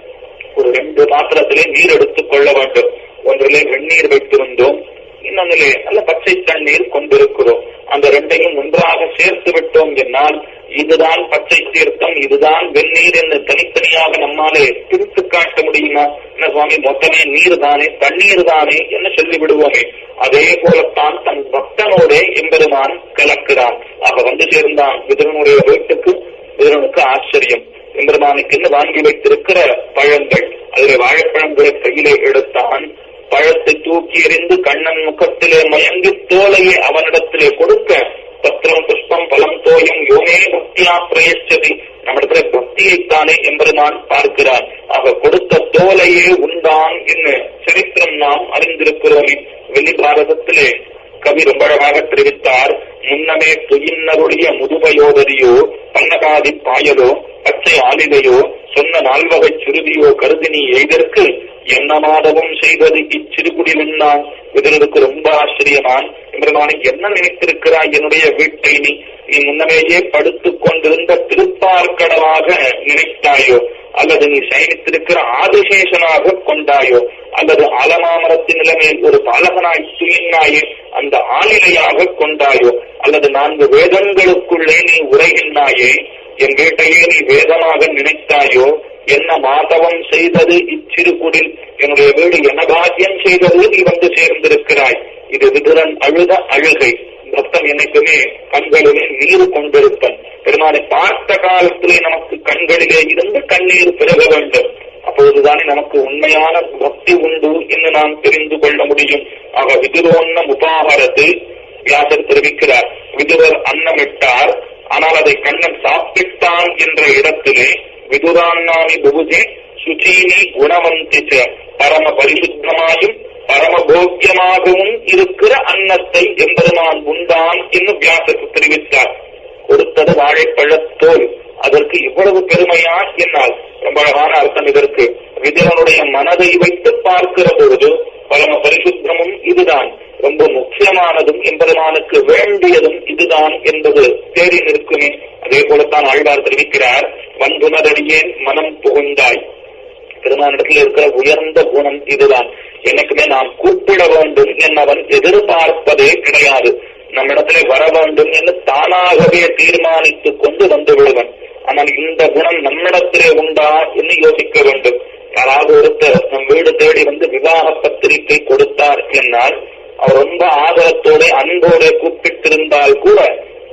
ஒரு ரெண்டு பாத்திரத்திலே நீர் எடுத்துக் கொள்ள வேண்டும். ஒன்றிலே வெந்நீர் வைத்திருந்தோம். இன்னொன்றிலே நல்ல பச்சை தண்ணீர் கொண்டிருக்கிறோம். அந்த ரெண்டையும் ஒன்றாக சேர்த்து விட்டோம் என்னால் இதுதான் பச்சை தீர்த்தம் இதுதான் வெந்நீர் என்று தனித்தனியாக நம்மாலே பிரித்து காட்ட முடியுமா? என்ன சுவாமி மொத்தமே நீர் தானே தண்ணீர் தானே என்று சொல்லி விடுவோமே அதே போலத்தான் தன் பக்தனோட எம்பெருமான் கலக்கிறான் ஆக வந்து சேர்ந்தான் விதனுடைய வீட்டுக்கு. விதனுக்கு ஆச்சரியம். எம்பெருமானுக்கு வாங்கி வைத்திருக்கிற பழங்கள் அதில் வாழைப்பழங்களை கையிலே எடுத்தான் பழத்தை தூக்கி எறிந்து கண்ணன் முகத்திலே மயங்கி தோலையை அவனிடத்திலே கொடுக்க பத்திரம் புஷ்பம் பலம் தோயம் யோனே பக்தியா பிரயச்சதி நம்மிடத்துல பக்தியைத்தானே எம்பெருமான் பார்க்கிறார் ஆக கொடுத்த தோலையே உண்டான் என்று சரித்திரம் நாம் அறிந்திருக்கிறோமே வெளி பாரதத்திலே கவி ரொம்ப அழகாக தெரிவித்தார் முன்னமே பொயின்னருடைய முதுமையோதரியோ பன்னகாதி பாயலோ பச்சை ஆலிலையோ சொன்ன நால்வகை சுருதியோ கருதினி எய்தற்கு என்னமாதவும் செய்வது? இச்சிறுகுடிலின்னா இதற்கு ரொம்ப ஆச்சரியமான். எம்பெருமானை என்ன நினைத்திருக்கிறாய்? என்னுடைய வீட்டை நீ நீ முன்னமேயே படுத்துக் கொண்டிருந்த திருப்பார்க்கடலாக நினைத்தாயோ? அல்லது நீ சயனித்திருக்கிற ஆதிசேஷனாக கொண்டாயோ? அல்லது ஆலமாமரத்தின் நிலைமையில் ஒரு பாலகனாய் சுயின்னாயே அந்த ஆளிலையாக கொண்டாயோ? அல்லது நான்கு வேதங்களுக்குள்ளே நீ உரைகின்றாயே என் வீட்டையே நீ வேதமாக நினைத்தாயோ? என்ன மாதவம் செய்தது இச்சிறுகுடில் என்னுடைய வீடு என்ன பாக்கியம் செய்தது நீ வந்து சேர்ந்திருக்கிறாய். இது விதுரன் அழுத அழுகை. பக்தன் என்னைக்குமே கண்களிலே நீர் கொண்டிருப்பன். பெருமானை பார்த்த காலத்திலே நமக்கு கண்களிலே இருந்து கண்ணீர் பிறக வேண்டும். அப்போதுதானே நமக்கு உண்மையான பக்தி உண்டு என்று நாம் தெரிந்து கொள்ள முடியும். ஆக விதுரோன்னம் உபாகரத்தில் வியாசர் தெரிவிக்கிறார். விதுரர் அன்னமிட்டார். ஆனால் அதை கண்ணன் சாப்பிட்டான் என்ற இடத்திலே விதுரான்னாமி புகுஜே சுச்சீனி குணவந்திச்ச பரம பரிசுத்தமாயும் பரமபோக்கியமாகவும் இருக்கிற அன்னத்தை எம்பெருமான் உண்டான் என்று வியாசத்து தெரிவித்தார். கொடுத்தது வாழைப்பழத்தோல். அதற்கு இவ்வளவு பெருமையா என்னால்? ரொம்ப அழகான அர்த்தம் இதற்கு. விஜயனுடைய மனதை வைத்து பார்க்கிற பொழுது பரம பரிசுத்தமும் இதுதான். ரொம்ப முக்கியமானதும் எம்பெருமானுக்கு வேண்டியதும் இதுதான் என்பது தேடி நிற்குமே. அதே போலத்தான் ஆழ்வார் தெரிவிக்கிறார் வன்புணரடியேன் மனம் புகுந்தாய். பெருமானிடத்தில் இருக்கிற உயர்ந்த குணம் இதுதான். எனக்குமே நாம் கூப்பிட வேண்டும் என்னவன் எதிர்பார்ப்பதே கிடையாது. நம்மிடத்திலே வர வேண்டும் என்று தானாகவே தீர்மானித்துக் கொண்டு வந்து விடுவன். ஆனால் இந்த குணம் நம்மிடத்திலே உண்டா என்று யோசிக்க வேண்டும். யாராவது ஒருத்தர் நம் வீடு தேடி வந்து விவாக பத்திரிகை கொடுத்தார் என்னால் அவர் ரொம்ப ஆதரத்தோட அன்போட கூப்பிட்டிருந்தால் கூட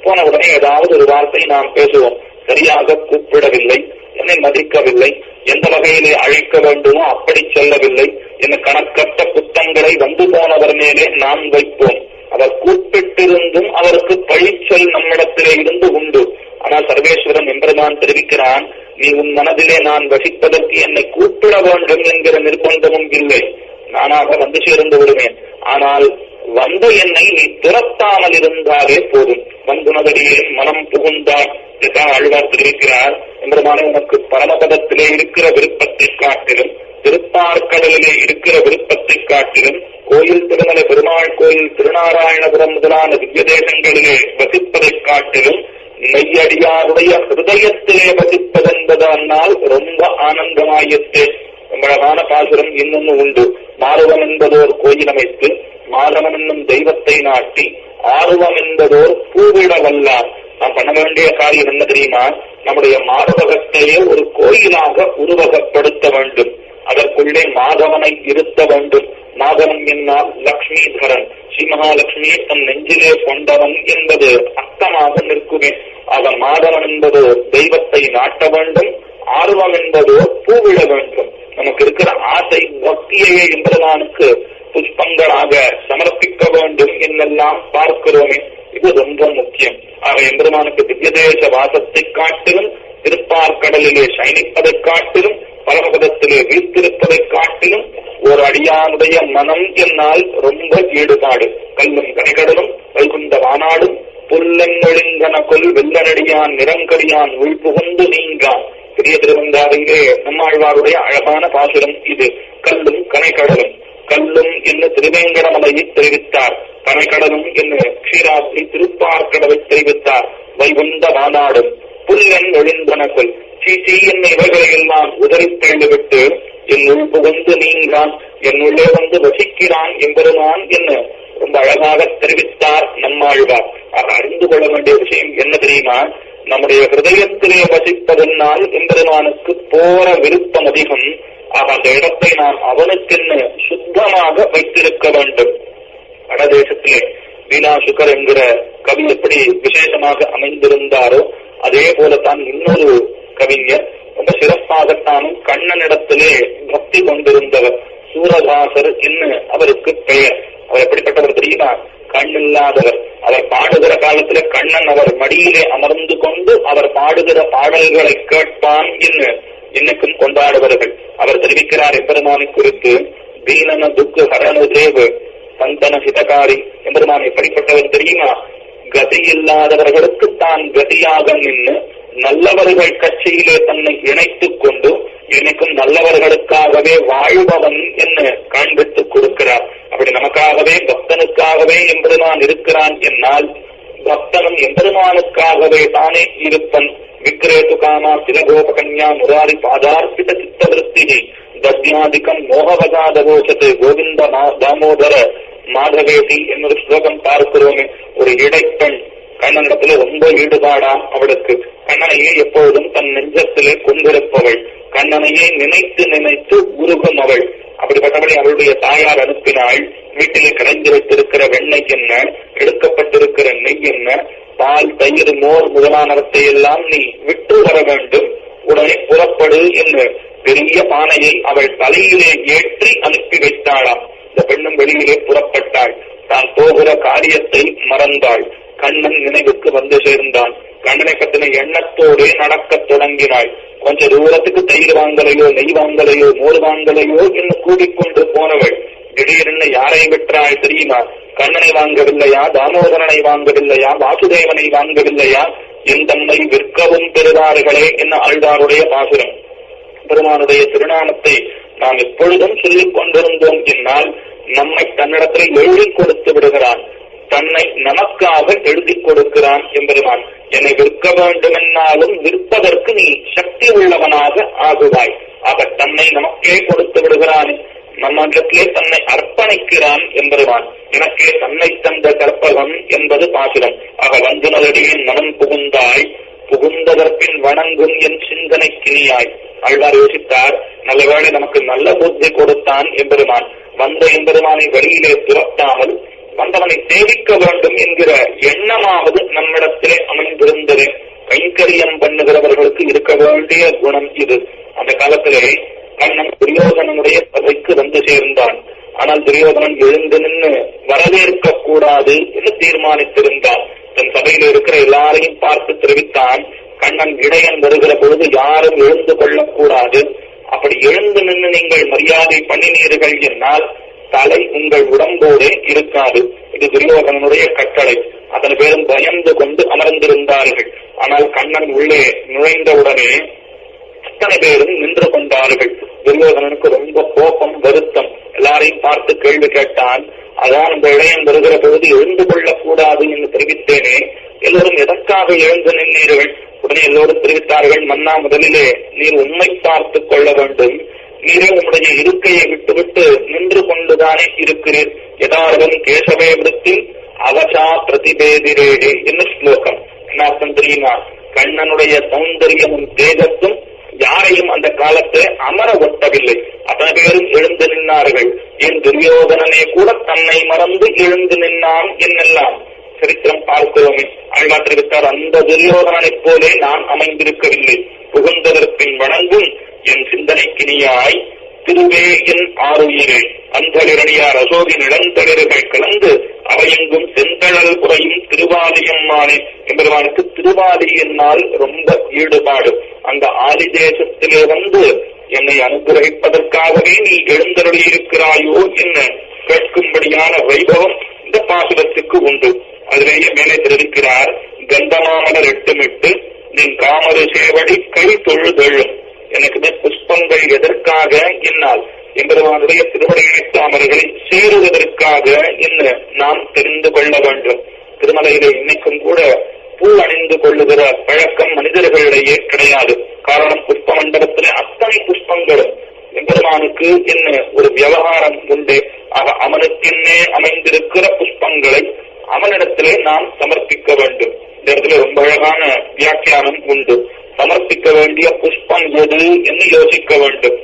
போன உடனே ஏதாவது ஒரு வார்த்தை நாம் பேசுவோம். சரியாக கூப்பிடவில்லை. என்னை மதிக்கவில்லை. எந்த வகையிலே அழைக்க வேண்டுமோ அப்படி செல்லவில்லை. என கணக்கற்ற குத்தங்களை வந்து போனவர் மேலே நாம் வைப்போம். அவர் கூப்பிட்டிருந்தும் அவருக்கு பழிச்சொல் நம்மிடத்திலே இருந்து உண்டு. ஆனால் சர்வேஸ்வரன் எம்பெருமான் தெரிவிக்கிறான் நீ உன் மனதிலே நான் வசிப்பதற்கு என்னை கூப்பிட வேண்டும் என்கிற நிர்பந்தமும் இல்லை. நானாக வந்து சேர்ந்து விடுவேன். ஆனால் வந்த என்னை நீ துரத்தாமல் இருந்தாலே போதும். வந்துனதடியே மனம் புகுந்தான் இதுதான் அழுவார் தெரிவிக்கிறார் எம்பெருமானே உனக்கு பரமபதத்திலே இருக்கிற விருப்பத்தை காட்டிலும் திருப்பார்கடலிலே இருக்கிற விருப்பத்தை காட்டிலும் கோயில் திருமலை பெருமாள் கோயில் திருநாராயணபுரம் முதலான திவ்ய தேசங்களிலே வசிப்பதைக் காட்டிலும் மெய்யடியாருடைய ஹிருதயத்திலே வசிப்பதென்பதனால் ரொம்ப ஆனந்தமாயிற்று. அழகான பாசுரம் இன்னொன்னு உண்டு. மாறுவன் என்பதோர் கோயில் அமைத்து மாதவன் என்னும் தெய்வத்தை நாட்டி ஆர்வம் என்பதோர் பூவிட வல்லார் நாம் பண்ண வேண்டிய காரியம் என்ன தெரியுமா? நம்முடைய மாதவகத்தையே ஒரு கோயிலாக உருவகப்படுத்த வேண்டும். அதற்குள்ளே மாதவனை இருத்த வேண்டும். மாதவன் என்னால் லக்ஷ்மிதரன். ஸ்ரீ மகாலட்சுமியை தன் நெஞ்சிலே கொண்டவன் என்பது அர்த்தமாக நிற்குமே. அவன் மாதவன் என்பது தெய்வத்தை நாட்ட வேண்டும். ஆர்வம் என்பதோ பூவிட வேண்டும். நமக்கு இருக்கிற ஆசை பக்தியையே எம்பெருமானுக்கு புஷ்பங்களாக சமர்ப்பிக்க வேண்டும் என்னெல்லாம் பார்க்கிறோமே இது ரொம்ப முக்கியம். ஆக எம்பெருமானுக்கு திவ்யதேச வாசத்தை காட்டிலும் திருப்பார்கடலிலே சயனிப்பதை காட்டிலும் பரமபதத்திலே வீழ்த்திருப்பதை காட்டிலும் ஒரு அடியானுடைய மனம் என்னால் ரொம்ப ஈடுபாடு. கல்லும் கனைகடலும் வைகுந்த வானாடும் புல்லெங்கொழிந்தன கொல் வெள்ளனடியான் நிறங்கடியான் உள்புகுந்து நீங்கான். பெரிய திருவந்தாரிலே நம்மாழ்வாருடைய அழகான பாசுரம் இது. கல்லும் கனைக்கடலும் கல்லும் என்று திருவேங்கடமலையை தெரிவித்தார். கனைக்கடலும் என்று க்ஷீராசி திருப்பார்கடலை தெரிவித்தார். வைகுந்த வானாடும் புல்லன் ஒழிந்தன கொல் சீச்சி என்னை இவைகளை எல்லாம் உதறி தள்ளிவிட்டு என் புகுந்து நீங்கான் என் உள்ளே வந்து வசிக்கிறான் எம்பெருமான் என்ன ரொம்ப அழகாக தெரிவித்தார் நம்மாழ்வார். ஆக அறிந்து கொள்ள வேண்டிய விஷயம் என்ன தெரியுமா? நம்முடைய ஹிருதயத்திலே வசிப்பதனால் எம்பெருமானுக்கு போற விருப்பம் அதிகம். அந்த இடத்தை நாம் அவனுக்கென்ன சுத்தமாக வைத்திருக்க வேண்டும்? வடதேசத்திலே வீணா சுகர் என்கிற கவி எப்படி விசேஷமாக அமைந்திருந்தாரோ அதே போலத்தான் இன்னொரு கவிஞர் ரொம்ப சிறப்பாகத்தானும் கண்ணனிடத்திலே பக்தி கொண்டிருந்தவர் சூரதாசர் என்று அவருக்கு பெயர். அவர் எப்படிப்பட்டவர் தெரியுமா? கண் இல்லாதவர் அவர் பாடுகிற காலத்துல கண்ணன் அவர் மடியிலே அமர்ந்து கொண்டு அவர் பாடுகிற பாடல்களை கேட்பான் என்று. இன்னைக்கும் கொண்டாடுவார்கள் அவர் தெரிவிக்கிறார் எம்பெருமானை குறித்து தீனன துக்கு ஹரணு தேவு சந்தன ஹிதகாரி எம்பெருமான் எப்படிப்பட்டவர் தெரியுமா? கதி இல்லாதவர்களுக்கு தான் கதியாக நின்று நல்லவர்கள் கட்சியிலே தன்னை இணைத்துக் கொண்டு இன்னைக்கும் நல்லவர்களுக்காகவே வாழ்பவன் என்று காண்பித்துக் கொடுக்கிறார். அப்படி நமக்காகவே பக்தனுக்காகவே எம்பெருமான் இருக்கிறான் என்னால் பக்தனும் எம்பெருமானுக்காகவே தானே இருப்பன். விக்ரேது காமா திலகோபகன்யா முராரி பாதார்ப்பித சித்தவருத்தி தத்யாதிக்கம் மோகவகாதகோச்சது கோவிந்த தாமோதர மாதவேதி என்னொரு ஸ்லோகம் பார்க்கிறோமே ஒரு இடைப்பெண் கண்ணனிடத்துல ரொம்ப ஈடுபாடா அவளுக்கு கண்ணனையே எப்பொழுதும் தன் நெஞ்சத்திலே கொண்டிருப்பவள் கண்ணனையே நினைத்து நினைத்து உருகும் அவள் அப்படிப்பட்டபடி அவளுடைய தாயார் அனுப்பினாள். வீட்டிலே கடைந்து வைத்திருக்கிற வெண்ணெய் என்ன? எடுக்கப்பட்டிருக்கிற நெய் என்ன? பால் தயிர் மோர் முதலானவற்றை எல்லாம் நீ விட்டு வர வேண்டும். உடனே புறப்படு என்று பெரிய பானையை அவள் தலையிலே ஏற்றி அனுப்பி வைத்தாளாம். இந்த பெண்ணும் வெளியிலே புறப்பட்டாள். தான் போகிற காரியத்தை மறந்தாள். கண்ணன் நினைவுக்கு வந்து சேர்ந்தான். கண்ணனை பற்றின எண்ணத்தோடு நடக்கத் தொடங்கினாள். கொஞ்ச தூரத்துக்கு தயிர் வாங்கலையோ நெய் வாங்கலையோ மோர் வாங்கலையோ என்று கூடிக்கொண்டு போனவள். திடீரென்னு யாரை விட்டாள் தெரியுமா? கண்ணனை வாங்கவில்லையா? தாமோதரனை வாங்கவில்லையா? வாசுதேவனை வாங்கவில்லையா? என் தன்னை விற்கவும் பெறுவார்களே என்ன ஆழ்வாருடைய பாசுரம். பெருமானுடைய திருநாமத்தை நாம் எப்பொழுதும் சொல்லிக் கொண்டிருந்தோம் என்னால் நம்மை தன்னிடத்தில் எழுதி கொடுத்து விடுகிறான். தன்னை நமக்காக எழுதி கொடுக்கிறான் எம்பெருமான். என்னை விற்க வேண்டுமென்னாலும் விற்பதற்கு நீ சக்தி உள்ளவனாக ஆகுவாய். ஆக தன்னை நமக்கே கொடுத்து விடுகிறான். நம்மன்றத்திலே தன்னை அர்ப்பணிக்கிறான் என்பதுவான் எனக்கே தன்னை தந்த கற்பகம் என்பது பாசுரம். ஆக வந்துனதடியே மனம் புகுந்தாய். புகுந்ததற்பின் வணங்கும் என் சிந்தனை கிணியாய் ஆழ்வார் யோசித்தார் நல்லவேளை நமக்கு நல்ல புத்தி கொடுத்தான் எம்பெருமான். வந்த எம்பெருமானை வழியிலே துரத்தாமல் வந்தவனை சேவிக்க வேண்டும் என்கிற எண்ணமாவது நம்மிடத்திலே அமைந்திருந்தது. கைங்கரியம் பண்ணுகிறவர்களுக்கு இருக்க வேண்டிய குணம் இது. அந்த காலத்திலே கண்ணன் துரியோதனனுடைய சபைக்கு வந்து சேர்ந்தான். ஆனால் துரியோதனன் எழுந்து நின்று வரவேற்க கூடாது என்று தீர்மானித்திருந்தான். தன் சபையில் இருக்கிற எல்லாரையும் பார்த்து தெரிவித்தான். கண்ணன் இடையன் வருகிற பொழுது யாரும் எழுந்து கொள்ளக்கூடாது. அப்படி எழுந்து நின்று நீங்கள் மரியாதை பண்ணினீர்கள் என்னால் தலை உங்கள் உடம்போடு இருக்காது இது துரியோகனுடைய கட்டளை. அதன் பேரும் பயந்து கொண்டு அமர்ந்திருந்தார்கள். ஆனால் கண்ணன் உள்ளே நுழைந்தவுடனே அத்தனை பேரும் நின்று கொண்டார்கள். துரியோகனனுக்கு ரொம்ப கோபம் வருத்தம். எல்லாரையும் பார்த்து கேள்வி கேட்டான். அதான் இந்த இளையன் வருகிற பொழுது எழுந்து கொள்ளக்கூடாது என்று தெரிவித்தேனே. எல்லோரும் எதற்காக எழுந்து நின்றீர்கள்? உடனே எல்லோரும் தெரிவித்தார்கள் மன்னா முதலிலே நீர் உண்மை பார்த்துக் கொள்ள வேண்டும். நீரே உங்களுடைய இருக்கையை விட்டுவிட்டு நின்று கொண்டுதானே இருக்கிறீர். யதார்த்தம் கேசவே விருத்தில் அவசா பிரதிபேதிரேடே என்ன ஸ்லோகம். என்ன அர்த்தம் தெரியுமா? கண்ணனுடைய சௌந்தரியமும் தேகத்தும் யாரையும் அந்த காலத்தை அமர ஒட்டவில்லை. அத்தனை பேரும் எழுந்து நின்றார்கள் என் துரியோதனனே கூட தன்னை மறந்து எழுந்து நின்னான் என்னெல்லாம்? சரித்திரம் பார்க்கிறோமே. அழ்வாற்றிருக்கார் அந்த துரியோதனனைப் போலே நான் அமைந்திருக்கவில்லை. புகுந்ததற்பின் வணங்கும் என் சிந்தனைக்கினியாய் திருவே என் ஆறுயிரே. அந்தளிரடியார் அசோகின் இளந்தளிர்கள் கலந்து அவையெங்கும் செந்தழல் குறையும் திருவாலியம்மானே என்பதற்கு திருவாலி என்னால் ரொம்ப ஈடுபாடு. அந்த ஆதி தேசத்திலே வந்து என்னை அனுகிரகிப்பதற்காகவே நீ எழுந்தருளி இருக்கிறாயோ என்ன? கேட்கும்படியான வைபவம் இந்த பாசுரத்துக்கு உண்டு. அதிலேயே மேலே தெரிவிக்கிறார் கந்தமாமலர் எட்டுமிட்டு நின் காமது சேவடி கை தொழுதெழும். எனக்கு புஷ்பங்கள் எதற்காக என்னால்? எம்பெருமானுடைய திருமலையை தாமரைகளை சேருவதற்காக என்ன நாம் தெரிந்து கொள்ள வேண்டும். திருமலையிலே இன்னைக்கும் கூட பூ அணிந்து கொள்ளுகிற பழக்கம் மனிதர்களிடையே கிடையாது. காரணம் புஷ்ப மண்டபத்திலே அத்தனை புஷ்பங்களும். எம்பெருமானுக்கு என்ன ஒரு விவகாரம் உண்டு? ஆக அவனுக்கென்னே அமைந்திருக்கிற புஷ்பங்களை அவனிடத்திலே நாம் சமர்ப்பிக்க வேண்டும். இந்த இடத்துல ரொம்ப அழகான வியாக்கியானம் உண்டு. சமர்ப்பிக்க வேண்டிய புஷ்பம் எது என்று யோசிக்க வேண்டும்.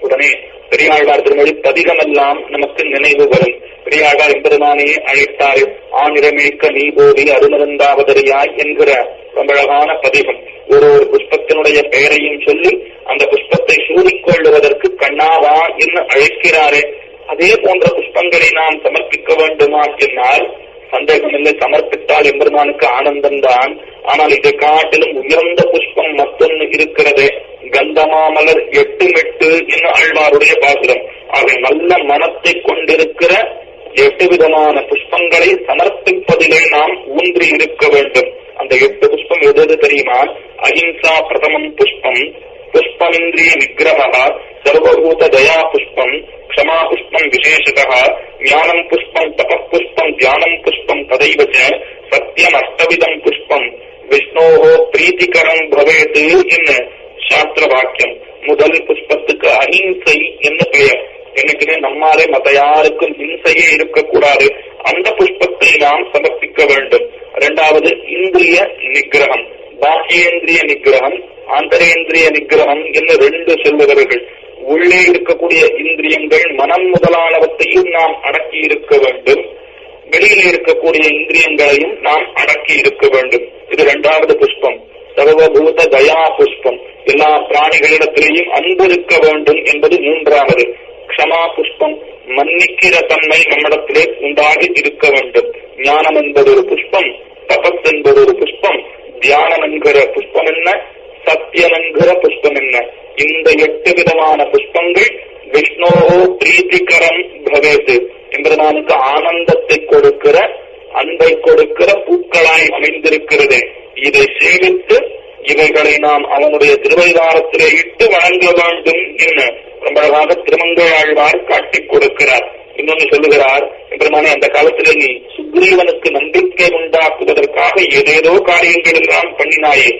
உடனே பெரியாழ்வார் திருமொழி பதிகமெல்லாம் நமக்கு நினைவு வரும். பெரியாழ்வார் எம்பெருமானே அழைத்தாரு ஆனிரமேக்க நீ போதி அருமருந்தாவதறியாய் என்கிற ரொம்ப அழகான பதிகம். ஒரு ஒரு புஷ்பத்தினுடைய பெயரையும் சொல்லி அந்த புஷ்பத்தை சூடிக்கொள்ளுவதற்கு கண்ணாவா என்று அழைக்கிறாரே. அதே போன்ற புஷ்பங்களை நாம் சமர்ப்பிக்க வேண்டுமா? என்னால் சந்தேகமில்லை. சமர்ப்பித்தால் எம்பெருமானுக்கு ஆனந்தம்தான். ஆனால் இதை காட்டிலும் உயர்ந்த புஷ்பம் மத்தொன்னு இருக்கிறது. கந்தமாமலர் எட்டு மெட்டு என்று ஆழ்வாருடைய பாசுரம். ஆக நல்ல மனத்தை கொண்டிருக்கிற எட்டு விதமான புஷ்பங்களை சமர்ப்பிப்பதிலே நாம் ஊன்றி இருக்க வேண்டும். அந்த எட்டு புஷ்பம் எது தெரியுமா? அஹிம்சா பிரதமம் புஷ்பம் புஷ்பமிந்திரிய நிகிரக சர்வபூத தயா புஷ்பம் க்ஷமா புஷ்பம் விசேஷதா ஞானம் புஷ்பம் தப புஷ்பம் தியானம் புஷ்பம் ததைவ சத்தியம் அஷ்டவிதம் புஷ்பம். விஷ்ணோகோ பிரீத்திகரம் பவேது என்ன சாஸ்திர வாக்கியம் முதல் புஷ்பத்துக்கு அஹிம்சை என்ன பெயர்? என்னைக்குமே நம்மாலே மத்த யாருக்கும் ஹிம்சையே இருக்கக்கூடாது. அந்த புஷ்பத்தை நாம் சமர்ப்பிக்க வேண்டும். இரண்டாவது இந்திரிய நிகிரகம் பாக்கியேந்திரிய நிகிரகம் ஆந்தரேந்திரிய நிகிரகம் என்று ரெண்டு சொல்லுகிறார்கள் உள்ளே இருக்கக்கூடிய இந்திரியங்கள் மனம் முதலானவற்றையும் நாம் அடக்கி இருக்க வேண்டும். வெளியில் இருக்கக்கூடிய இந்திரியங்களையும் நாம் அடக்கி இருக்க வேண்டும். இது இரண்டாவது புஷ்பம். சர்வபூத தயா புஷ்பம். எல்லா பிராணிகளிடத்திலேயும் அன்பு இருக்க வேண்டும் என்பது மூன்றாவது. க்ஷமா புஷ்பம். மன்னிக்கிற தன்மை நம்மிடத்திலே உண்டாகி இருக்க வேண்டும். ஞானம் என்பது ஒரு புஷ்பம். தபஸ் என்பது ஒரு புஷ்பம். தியானம் என்கிற புஷ்பம் என்ன? சத்தியம் என்கிற புஷ்பம் என்ன? இந்த எட்டு விதமான புஷ்பங்கள் விஷ்ணோ பிரீத்திகரம் பவேது. எம்பெருமானுக்கு ஆனந்தத்தை கொடுக்கிற அன்பை கொடுக்கிற பூக்களாய் அமைந்திருக்கிறது. இதை சேவித்து இவைகளை நாம் அவனுடைய திருவைதாரத்திலே இட்டு வழங்க வேண்டும் என்று ரொம்ப அழகாக திருமங்கையாழ்வார் காட்டிக் கொடுக்கிறார். இன்னொன்னு சொல்லுகிறார் பெருமானே அந்த காலத்திலே நீ சுக்ரீவனுக்கு நம்பிக்கை உண்டாக்குவதற்காக ஏதேதோ காரியங்கள் எல்லாம் பண்ணினாயே.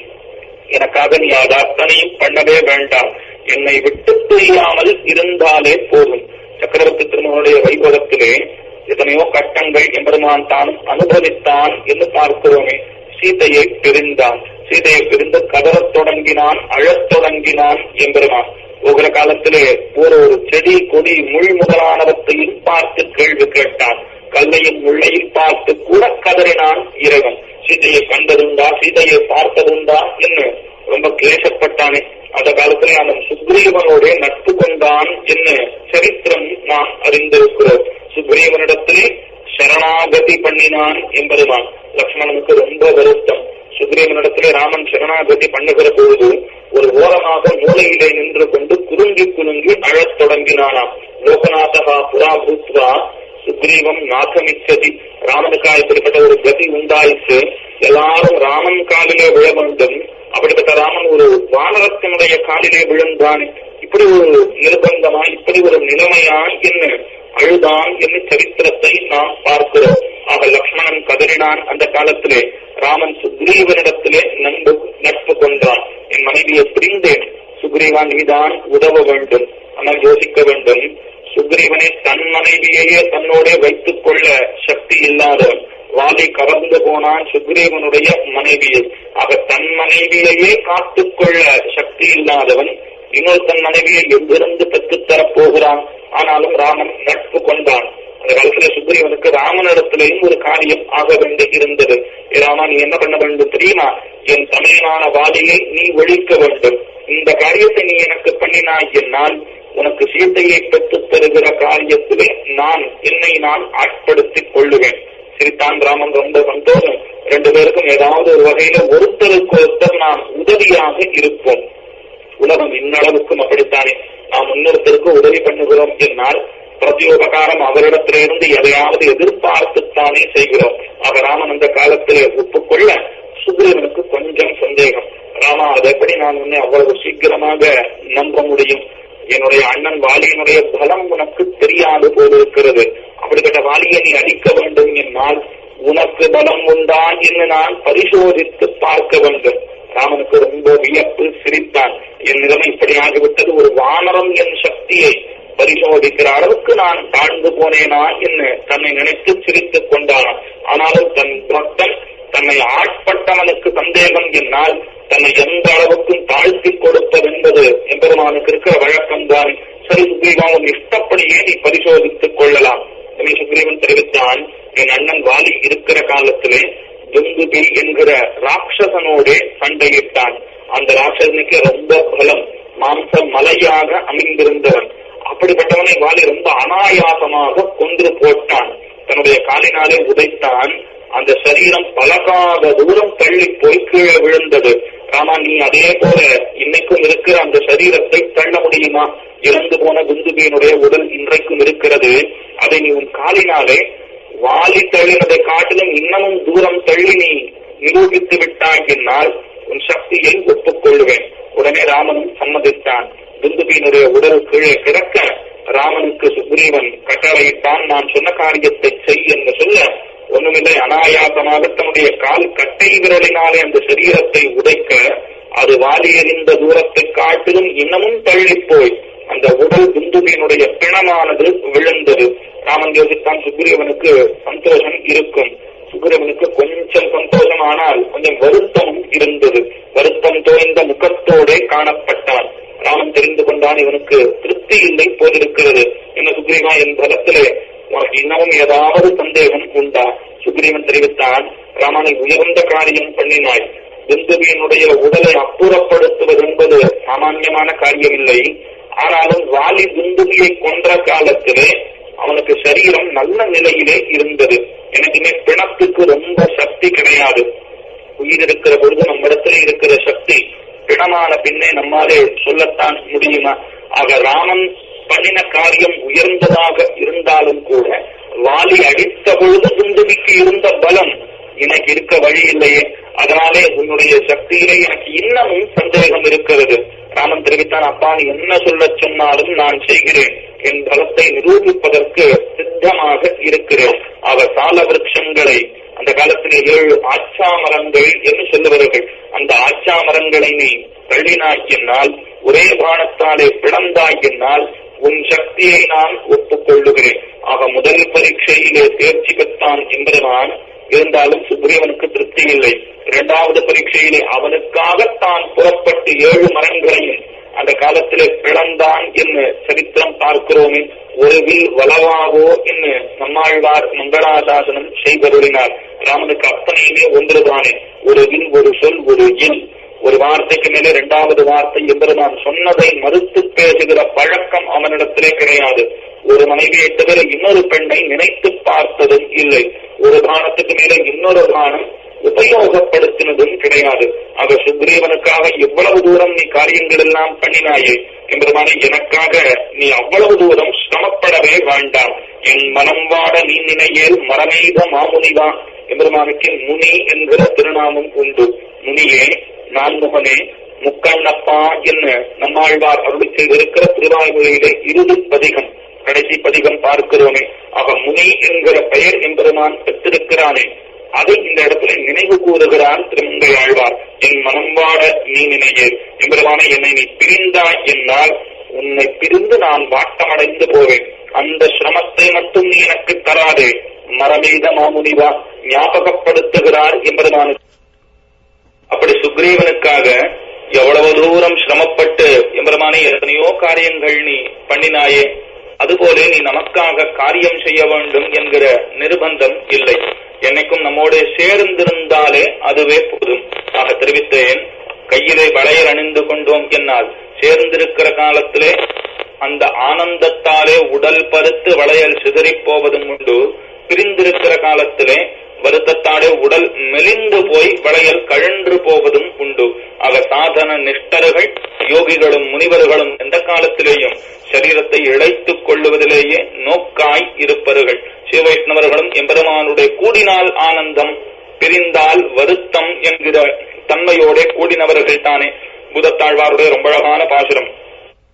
எனக்காக நீ அது அத்தனையும் பண்ணவே வேண்டாம். என்னை விட்டு தெரியாமல் இருந்தாலே போதும். சக்கரவர்த்தி திருமகனுடைய வைபவத்திலே எத்தனையோ கட்டங்கள் எம்பெருமான் தான் அனுபவித்தான் என்று பார்க்கிறோமே. சீதையை பிரிந்தான். சீதையை பிரிந்து கதறத் தொடங்கினான் அழத் தொடங்கினான் எம்பெருமான். ஒவ்வொரு காலத்திலே ஒரு ஒரு செடி கொடி முள் முதலானவற்றையும் பார்த்து கேள்வி கேட்டான். கல்லையும் முள்ளையும் பார்த்து கூட கதறினான் இறைவன். சீதையை கண்டதுண்டா? சீதையை பார்த்ததுண்டா? என்று ரொம்ப கிளேசப்பட்டானே அந்த காலத்துல அவன் சுக்ரீவனோட நட்பு கொண்டான் என்ன சரித்திரம் நாம் அறிந்திருக்கிறோம். சுக்ரீவனிடத்திலே சரணாகதி பண்ணினான் என்பதுதான். லக்ஷ்மணனுக்கு ரொம்ப வருத்தம். சுக்ரீவனிடத்திலே ராமன் சரணாகதி பண்ணுகிற பொழுது ஒரு ஓரமாக மூலையிலே நின்று கொண்டு குலுங்கி குலுங்கி அழத் தொடங்கினானாம். லோகநாதகா புரா பூத்வா சுக்ரீவம் நாசமிச்சதி ராமனுக்கா இப்படிப்பட்ட ஒரு கதி உண்டாயிற்று. எல்லாரும் ராமன் காலிலே விழ வேண்டும். அப்படிப்பட்ட ராமன் ஒரு வானரத்தினுடைய காலிலே விழுந்தான். இப்படி ஒரு நிர்பந்தமா இப்படி ஒரு நிலைமையான் என்ன? அழுதான் என்ன சரித்திரத்தை நாம் பார்க்கிறோம். ஆக லக்ஷ்மணன் கதறினான் அந்த காலத்திலே. ராமன் சுக்ரீவனிடத்திலே நண்பு நட்பு கொண்டான். என் மனைவியை பிரிந்தேன். சுக்ரீவா நீதான் உதவ வேண்டும். ஆனால் யோசிக்க வேண்டும். சுக்ரீவனை தன் மனைவியையே தன்னோட வைத்துக் கொள்ள சக்தி இல்லாதவன். வாதை கவர்ந்து போனான் சுக்ரீவனுடைய மனைவியை. ஆக தன் மனைவியையே காத்துக்கொள்ள சக்தி இல்லாதவன் இன்னொரு தன் மனைவியை எங்கிருந்து பெற்றுத்தரப் போகிறான்? ஆனாலும் ராமன் நட்பு கொண்டான். அந்த காலத்துல சுக்ரீவனுக்கு ராமனிடத்திலேயும் ஒரு காரியம் ஆக வேண்டி இருந்தது. ராமா நீ என்ன பண்ண வேண்டும் தெரியுமா? என் தமையனான வாலியை நீ ஒழிக்க வேண்டும். இந்த காரியத்தை நீ எனக்கு பண்ணினாய் என்னால் உனக்கு சீத்தையை பெற்றுத் தருகிற காரியத்திலே நான் என்னை நான் ஆட்படுத்திக் கொள்ளுவேன். சிரித்தான் ராமன் ரொம்ப வந்தோரும் ரெண்டு பேருக்கும் ஏதாவது ஒரு வகையில ஒருத்தருக்கு ஒருத்தர் நாம் உதவியாக இருப்போம். உலகம் இன்னளவுக்கும் அப்படித்தானே? நாம் இன்னொருத்தருக்கு உதவி பண்ணுகிறோம் என்னால் பிரதியோபகாரம் அவரிடத்திலிருந்து எதையாவது எதிர்பார்த்துத்தானே செய்கிறோம். ஆக ராமன் அந்த காலத்திலே ஒப்புக்கொள்ள சுக்ரீவனுக்கு கொஞ்சம் சந்தேகம். ராமா அதை எப்படி நான் உன்னை அவ்வளவு சீக்கிரமாக நம்ப முடியும்? என்னுடைய அண்ணன் வாலியினுடைய பலம் உனக்கு தெரியாது போலிருக்கிறது அப்படிப்பட்ட வாலியை நீ அழிக்க வேண்டும் என்னால் உனக்கு பலம் உண்டா என்று நான் பரிசோதித்து பார்க்க வேண்டும். ராமனுக்கு ரொம்ப வியப்பு சிரித்தான். என் நிலைமை இப்படி ஆகிவிட்டது ஒரு வானரம் என் சக்தியை பரிசோதிக்கிற அளவுக்கு நான் தாழ்ந்து போனேனா என்று தன்னை நினைத்து சிரித்துக் கொண்டான் ஆனாலும் தன் பக்தன் தன்னை ஆட்பட்டவனுக்கு சந்தேகம் என்னால் தன்னை எந்த அளவுக்கும் தாழ்த்தி கொடுப்பதென்பது எம்பெருமானுக்கு இருக்கிற வழக்கம்தான். சரி சரி உன் இஷ்டப்படியே நீ பரிசோதித்துக் கொள்ளலாம். எனவே சுக்ரீவன் தெரிவித்தான் என் அண்ணன் வாலி இருக்கிற காலத்திலே துந்துபி என்கிற ராட்சசனோடே சண்டையிட்டான். அந்த ராட்சசனுக்கு ரொம்ப பலம் மாம்சம் மலையாக அமைந்திருந்தவன். அப்படிப்பட்டவனை வாலி ரொம்ப அனாயாசமாக கொன்று போட்டான். தன்னுடைய காலினாலே உதைத்தான். அந்த சரீரம் பழகாத தூரம் தள்ளி போய் கீழே விழுந்தது. ஆனா நீ அதே போல இன்னைக்கும் இருக்கிற அந்த சரீரத்தை தள்ள முடியுமா? இறந்து போன குந்துபியனுடைய உடல் இன்றைக்கும் இருக்கிறது. அதை நீ உன் காலினாலே வாலி தள்ளினதை காட்டிலும் இன்னமும் தூரம் தள்ளி நீ நிரூபித்து விட்டாய் என்னால் உன் சக்தியை ஒப்புக்கொள்வேன். உடனே ராமன் சம்மதித்தான். துந்துபியினுடைய உடல் கீழே கிடக்க ராமனுக்கு சுக்ரீவன் கட்டளையிட்டான் நான் சொன்ன காரியத்தை செய் என்று சொல்ல ஒண்ணுமில்லை. அனாயாசமாக தன்னுடைய கால் கட்டை விரலினாலே அந்த சரீரத்தை உடைக்க அது வாலி எறிந்த தூரத்தை காட்டிலும் இன்னமும் தள்ளி போய் அந்த உடல் துந்துபியினுடைய பிணமானது விழுந்தது. ராமன் யோசித்தான் சுக்ரீவனுக்கு சந்தோஷம் இருக்கும். சுக்ரீவனுக்கு கொஞ்சம் சந்தோஷம் ஆனால் கொஞ்சம் வருத்தமும் இருந்தது. வருத்தம் தோய்ந்த முகத்தோடே காணப்பட்டான். ராமன் தெரிந்து கொண்டான் இவனுக்கு திருப்தி இல்லை போலிருக்கிறது. என்ன சுக்ரீவா என் பலத்திலே உனக்கு இன்னமும் ஏதாவது சந்தேகம் உண்டா சுக்ரீவன் தெரிவித்தான் ராமனை உயர்ந்த காரியம் பண்ணினாய். துந்துபியினுடைய உடலை அப்புறப்படுத்துவது என்பது சாமான்யமான காரியம் இல்லை ஆனாலும் வாலி பிந்துவியை கொன்ற காலத்திலே அவனுக்கு சரீரம் நல்ல நிலையிலே இருந்தது. எனக்குமே பிணத்துக்கு ரொம்ப சக்தி கிடையாது. உயிர் இருக்கிற பொழுது நம்மிடத்துல இருக்கிற சக்தி பிணமான பின்னே நம்மாலே சொல்லத்தான் முடியுமா? ஆக ராமன் பண்ணின காரியம் உயர்ந்ததாக இருந்தாலும் கூட வாலி அடித்த பொழுது துந்துபிக்கு இருந்த பலம் எனக்கு இருக்க வழி இல்லையே. அதனாலே உன்னுடைய சக்தியிலே எனக்கு இன்னமும் சந்தேகம் இருக்கிறது. ராமன் தெரிவித்தான் அப்பா நீ என்ன சொல்ல சொன்னாலும் நான் செய்கிறேன். என் பலத்தை நிரூபிப்பதற்கு சித்தமாக இருக்கிறேன். அவர் சால விரட்சங்களை அந்த காலத்திலே ஏழு ஆச்சாமரங்கள் என்று சொல்லுவார்கள். அந்த ஆச்சாமரங்களை நீ தள்ளினாய் என்னால் ஒரே பானத்தாலே பிளந்தாய் என்னால் உன் சக்தியை நான் ஒப்புக்கொள்ளுகிறேன். ஆக முதல் பரீட்சையிலே தேர்ச்சி பெற்றான் என்பதுதான் இருந்தாலும் சுக்ரீவனுக்கு திருப்தி இல்லை. இரண்டாவது பரீட்சையிலே அவனுக்காகத்தான் புறப்பட்டு ஏழு மரங்களையும் அந்த காலத்திலே பிளந்தான் என்று சரித்திரம் பார்க்கிறோமே. ஒரு வில் வளவாகோ என்று நம்மாழ்வார் மங்களாதாசனம் செய்தருளினார் ராமனுக்கு அத்தனையுமே ஒன்றுதானே. ஒரு வில் ஒரு சொல் ஒரு இல் ஒரு வார்த்தைக்கு மேலே இரண்டாவது வார்த்தை என்பது நான் சொன்னதை மறுத்து பேசுகிற பழக்கம் அவனிடத்திலே கிடையாது. ஒரு மனைவியை தவிர இன்னொரு பெண்ணை நினைத்து பார்த்ததும் இல்லை. ஒரு காணத்துக்கு மேலே இன்னொரு காணம் உபயோகப்படுத்தினதும் கிடையாது. ஆக சுக்ரீவனுக்காக எவ்வளவு தூரம் நீ காரியங்கள் எல்லாம் பண்ணினாயே என்பதுமான எனக்காக நீ அவ்வளவு தூரம் சிரமப்படவே வேண்டாம். என் மனம் வாட நீ நினையேல் மரமேத மாமுனிவா. என்பதுமானுக்கு முனி என்கிற திருநாமம் உண்டு. முனியே நான்முகனே முக்கண்ணப்பா என்ன நம்மாழ்வார் அருளி செய்திருக்கிற திருவாய்மொழியிலே இறுதி பதிகம் கடைசி பதிகம் பார்க்கிறோமே. அவ முனி என்கிற பெயர் எம்பெருமான் பெற்றிருக்கிறானே. அதை இந்த இடத்துல நினைவு கூறுகிறான் திருமங்கை ஆழ்வார். என் மனம் வாட நீ நினையே எம்பெருமான என்னை நீ பிரிந்தாய் என்னால் உன்னை பிரிந்து நான் வாட்டமடைந்து போவேன். அந்த சிரமத்தை மட்டும் நீ எனக்கு தராதே. மரமீத மாமுனிவா ஞாபகப்படுத்துகிறார் எம்பெருமானுக்கு அப்படி சுக்ரீவனுக்காக எவ்வளவு தூரம் சிரமப்பட்டு எம்பெருமானே எத்தனையோ காரியங்கள் நீ பண்ணினாயே அதுபோல நீ நமக்காக காரியம் செய்ய வேண்டும் என்கிற நிர்பந்தம் இல்லை. என்னைக்கும் நம்மோடு சேர்ந்திருந்தாலே அதுவே போதும். ஆக தெரிவித்தேன். கையிலே வளையல் அணிந்து கொண்டோம் என்னால். சேர்ந்திருக்கிற காலத்திலே அந்த ஆனந்தத்தாலே உடல் பருத்து வளையல் சிதறிப் போவதும் உண்டு. பிரிந்திருக்கிற காலத்திலே வருத்தத்தாலே உடல் மெலிந்து போய் வளையல் கழன்று போவதும் உண்டு. ஆக சாதன நிஷ்டர்கள் யோகிகளும் முனிவர்களும் எந்த காலத்திலேயும் சரீரத்தை இழைத்துக் கொள்ளுவதிலேயே நோக்காய் இருப்பவர்கள் சிவவைஷ்ணவர்களும் எம்பெருமானுடைய கூடினால் ஆனந்தம் பிரிந்தால் வருத்தம் என்கிற தன்மையோட கூடினவர்கள் தானே. புதத்தாழ்வாருடைய ரொம்ப அழகான பாசுரம்.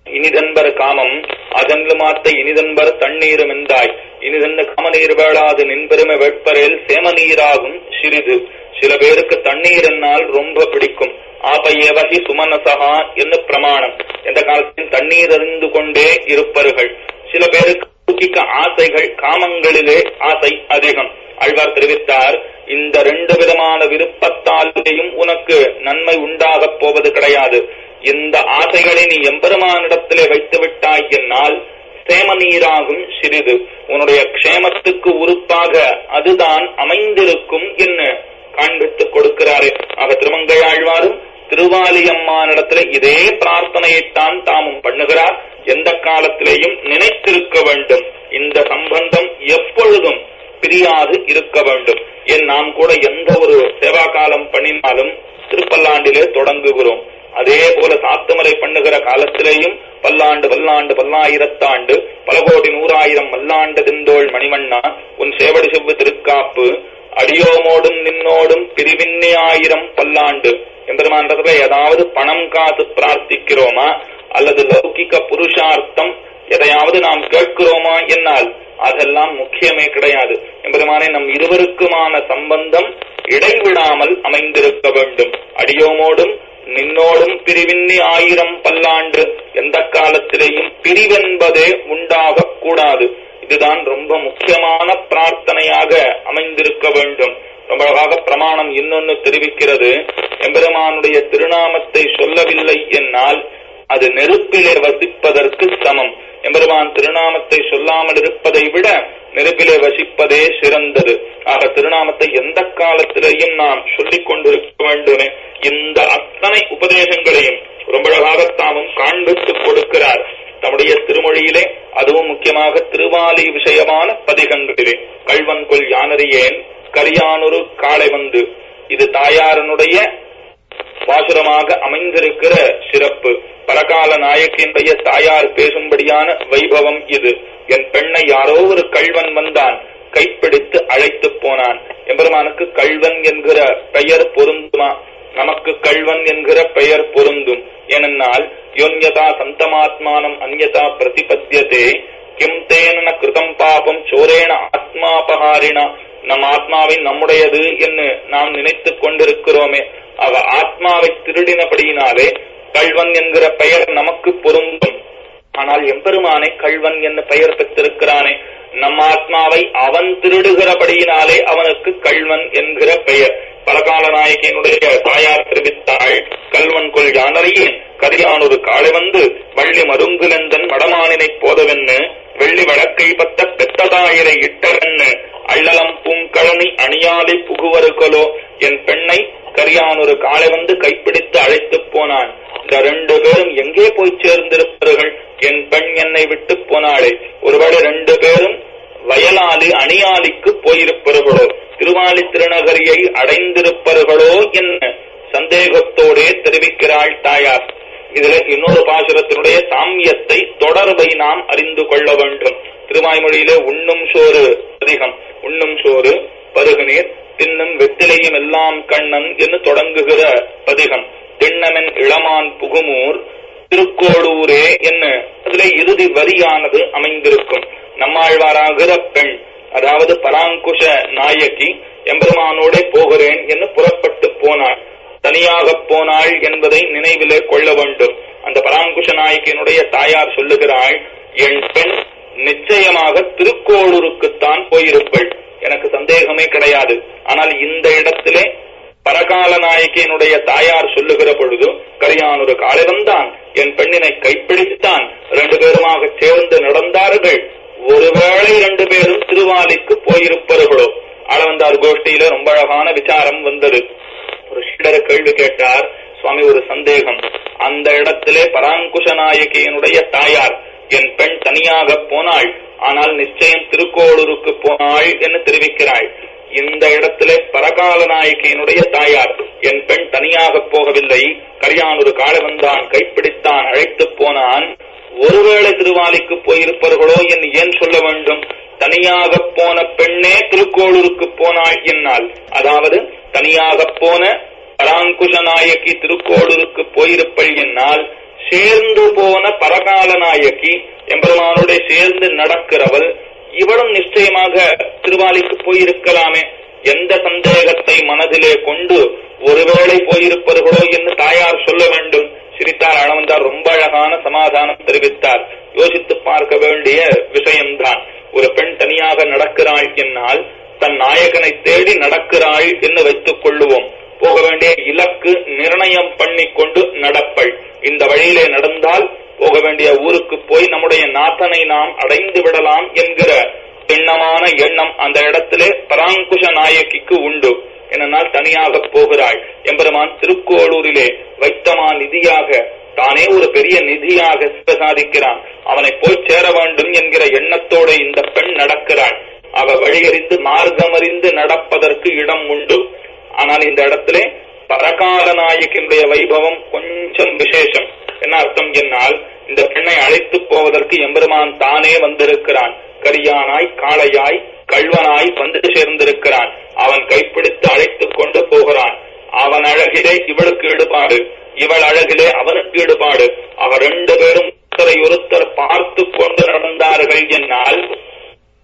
இனிதன்பர் காமம் அதன்லு மாத்த இனிதன்பர் தண்ணீரும் எந்தாய் இனிதன்ன காமநீர் வேளாது நின்பெருமை வெட்பரேல் சேமநீராகும் சிறிது. சில பேருக்கு தண்ணீர் என்னால் ரொம்ப பிடிக்கும். ஆபையவகி சுமனசகா என்று பிரமாணம். எந்த காலத்தில் தண்ணீர் அறிந்து கொண்டே இருப்பர்கள் சில பேருக்கு தூக்கிக்க ஆசைகள் காமங்களிலே ஆசை அதிகம். அழ்வார் தெரிவித்தார் இந்த ரெண்டு விதமான விருப்பத்தாலேயும் உனக்கு நன்மை உண்டாகப் போவது கிடையாது. இந்த ஆசைகளை நீ எம்பெருமானிடத்திலே வைத்து விட்டாய் என்னால் சேம நீராகும் சிறிது. உன்னுடைய க்ஷேமத்துக்கு உறுப்பாக அதுதான் அமைந்திருக்கும் என்று காண்பித்துக் கொடுக்கிறாரே. ஆக திருமங்கையாழ்வாரும் திருவாலியம்மானிடத்துல இதே பிரார்த்தனையைத்தான் தாமும் பண்ணுகிறார். எந்த காலத்திலேயும் நினைத்திருக்க வேண்டும். இந்த சம்பந்தம் எப்பொழுதும் பிரியாது இருக்க வேண்டும். என் நாம் கூட எந்த ஒரு சேவா காலம் பண்ணினாலும் திருப்பல்லாண்டிலே தொடங்குகிறோம். அதே போல சாத்துமலை பண்ணுகிற காலத்திலேயும் பல்லாண்டு பல்லாண்டு பல்லாயிரத்தாண்டு பல கோடி நூறாயிரம் மல்லாண்டு திந்தோள் மணிமண்ணா உன் சேவடி செவ்வு திருக்காப்பு அடியோமோடும் நின்னோடும் பிரிவின்னி ஆயிரம் பல்லாண்டு. எம்பெருமான்றதுல ஏதாவது பணம் காத்து பிரார்த்திக்கிறோமா? அல்லது லௌகிக்க புருஷார்த்தம் எதையாவது நாம் கேட்கிறோமா என்னால்? அதெல்லாம் முக்கியமே கிடையாது. என்பதுமானே நம் இருவருக்குமான சம்பந்தம் இடைவிடாமல் அமைந்திருக்க வேண்டும். அடியோமோடும் நின்னோடும் பிரிவின்னி ஆயிரம் பல்லாண்டு எந்த காலத்திலேயும் பிரிவென்பதே உண்டாக கூடாது. இதுதான் ரொம்ப முக்கியமான பிரார்த்தனையாக அமைந்திருக்க வேண்டும். ரொம்ப அழகாக பிரமாணம் இன்னொன்னு தெரிவிக்கிறது. எம்பெருமானுடைய திருநாமத்தை சொல்லவில்லை என்னால் அது நெருப்பிலே வசிப்பதற்கு சமம். எம்பெருமான் திருநாமத்தை சொல்லாமல் இருப்பதை விட நெருப்பிலே வசிப்பதே சிறந்தது. ஆக திருநாமத்தை எந்த காலத்திலேயும் நாம் சொல்லிக் கொண்டிருக்க வேண்டுமே. இந்த அத்தனை உபதேசங்களையும் ரொம்ப அழகாக தாமும் காண்பித்துக் கொடுக்கிறார். தம்முடைய திருமொழியிலே அதுவும் முக்கியமாக திருவாலி விஷயமான பதிகங்களிலே. கல்வன் கொல் யானறியேன் கரியானொரு காளை வந்து. இது தாயாரனுடைய பாசுரமாக அமைந்திருக்கிற சிறப்பு. பரகால நாயக்கினுடைய தாயார் பேசும்படியான வைபவம் இது. என் பெண்ணை யாரோ ஒரு கல்வன் வந்தான் கைப்பிடித்து அழைத்து போனான். எம்பெருமானுக்கு கல்வன் என்கிற பெயர் பொருந்துமா? நமக்கு கல்வன் என்கிற பெயர் பொருந்தும். ஏனென்றால் யோன்யதா சந்தமாத்மானம் அந்யதா பிரதிபத்தியதே கிம் தேன கிருதம் பாபம் சோரேன ஆத்மாபகாரினா நம் ஆத்மாவை நம்முடையது என்று நாம் நினைத்துக் கொண்டிருக்கிறோமே. அவ ஆத்மாவை திருடினபடியினாலே கல்வன் என்கிற பெயர் நமக்கு பொருந்தும். ஆனால் எம்பெருமானை கல்வன் என்ன பெயர் பெற்றிருக்கிறானே. நம் ஆத்மாவை அவன் திருடுகிறபடியினாலே அவனுக்கு கல்வன் என்கிற பெயர். பலகால நாயகியினுடைய தாயார் தெரிவித்தாள் கல்வன் கொள் யானறியேன் கரியானொரு காலை வந்து வள்ளி மருங்குலந்தன் வடமானினை போதவென்னு வெள்ளி வழக்கை பத்த பெத்ததாயிரை இட்டவென்னு அள்ளலம் பூங்கழனி அணியாதை புகுவருகளோ என் பெண்ணை கரியானொரு காளை வந்து கைப்பிடித்து அழைத்து போனான். இந்த ரெண்டு பேரும் எங்கே போய் சேர்ந்திருப்பார்கள் என் பெண் என்னை விட்டு போனாளே. ஒருவேளை ரெண்டு பேரும் வயலாளி அணியாலிக்கு போயிருப்பார்களோ திருவாலி திருநகரியை அடைந்திருப்பார்களோ என்ன சந்தேகத்தோடே தெரிவிக்கிறாள் தாயார். இதுல இன்னொரு பாசுரத்தினுடைய சாமியத்தை தொடர்பை நாம் அறிந்து கொள்ள வேண்டும். திருவாய்மொழியிலே உண்ணும் சோறு அதிகம். உண்ணும் சோறு பருகுநீர் தின்னும் வெத்திலையும் எல்லாம் கண்ணன் என்று தொடங்குகிற பதிகம். திண்ணமென் இளமான் புகுமூர் திருக்கோளூரே என்ன? அதுல இறுதி வரியானது அமைந்திருக்கும். நம்மாழ்வாராகிற பெண் அதாவது பராங்குஷ நாயகி எம்பெருமானோட போகிறேன் என்று புறப்பட்டு போனாள். தனியாக போனாள் என்பதை நினைவிலே கொள்ள வேண்டும். அந்த பராங்குஷ நாயகியினுடைய தாயார் சொல்லுகிறாள் என் பெண் நிச்சயமாக திருக்கோளூருக்குத்தான் போயிருப்பள். எனக்கு சந்தேகமே கிடையாது. ஆனால் இந்த இடத்திலே பரகால நாயகியினுடைய தாயார் சொல்லுகிற பொழுது கரியானொரு காலை வந்தான் என் பெண்ணினை கைப்பிடித்தான் ரெண்டு பேருமாக சேர்ந்து நடந்தார்கள். ஒருவேளை ரெண்டு பேரும் திருவாலிக்கு போயிருப்பார்களோ அளவந்தார் கோஷ்டியில ரொம்ப அழகான விசாரம் வந்தது. ஒரு சீடர கேள்வி கேட்டார். சுவாமி ஒரு சந்தேகம். அந்த இடத்திலே பராங்குஷ நாயகியினுடைய தாயார் என் பெண் தனியாக போனாள். ஆனால் நிச்சயம் திருக்கோளூருக்கு போனாள் என்று தெரிவிக்கிறாள். இந்த இடத்திலே பரகால நாயகியினுடைய தாயார் என் பெண் தனியாக போகவில்லை. கரியான் ஒரு கால வந்தான் கைப்பிடித்தான் அழைத்துப் போனான். ஒருவேளை திருவாலிக்கு போயிருப்பார்களோ என் ஏன் சொல்ல வேண்டும்? தனியாக போன பெண்ணே திருக்கோளூருக்கு போனாள் என்னால். அதாவது தனியாக போன பராங்குஷ நாயகி திருக்கோளூருக்கு போயிருப்பள் என்னால். சேர்ந்து போன பரகால நாயகி எம்பெருமானோட சேர்ந்து நடக்கிறவள் இவளும் நிச்சயமாக திருவாலிக்கு போயிருக்கலாமே. எந்த சந்தேகத்தை மனதிலே கொண்டு ஒருவேளை போயிருப்பவர்களோ என்று தாயார் சொல்ல வேண்டும். சிரித்தார் அளவந்தார் ரொம்ப அழகான சமாதானம் தெரிவித்தார். யோசித்து பார்க்க வேண்டிய விஷயம்தான். ஒரு பெண் தனியாக நடக்கிறாள் என்னால் தன் நாயகனை தேடி நடக்கிறாள் என்று வைத்துக் கொள்ளுவோம். போக வேண்டிய இலக்கு நிர்ணயம் பண்ணிக்கொண்டு நடப்பள். இந்த வழியிலே நடந்தால் போக வேண்டிய ஊருக்கு போய் நம்முடைய நாத்தனை நாம் அடைந்து விடலாம் என்கிற எண்ணமான எண்ணம் அந்த இடத்திலே பராங்குஷ நாயகிக்கு உண்டு. என்னனால் தனியாக போகிறாள் எம்பெருமான் திருக்கோளூரிலே வைத்தமா நிதியாக தானே ஒரு பெரிய நிதியாக சாதிக்கிறான் அவனை போய் சேர வேண்டும் என்கிற எண்ணத்தோட இந்த பெண் நடக்கிறாள். அவ வழியறிந்து மார்க்கமறிந்து நடப்பதற்கு இடம் உண்டு. ஆனால் இந்த இடத்திலே பரகால நாயகினுடைய வைபவம் கொஞ்சம் விசேஷம். என்ன அர்த்தம் என்னால்? இந்த பெண்ணை அழைத்து போவதற்கு எம்பெருமான் தானே வந்திருக்கிறான். கரியானாய் காளையாய் கல்வனாய் வந்து சேர்ந்திருக்கிறான். அவன் கைப்பிடித்து அழைத்துக் கொண்டு போகிறான். அவன் அழகிலே இவளுக்கு ஈடுபாடு இவள் அழகிலே அவனுக்கு ஈடுபாடு அவ ரெண்டு பேரும் ஒருத்தரை ஒருத்தர் பார்த்து கொண்டு நடந்தார்கள் என்னால்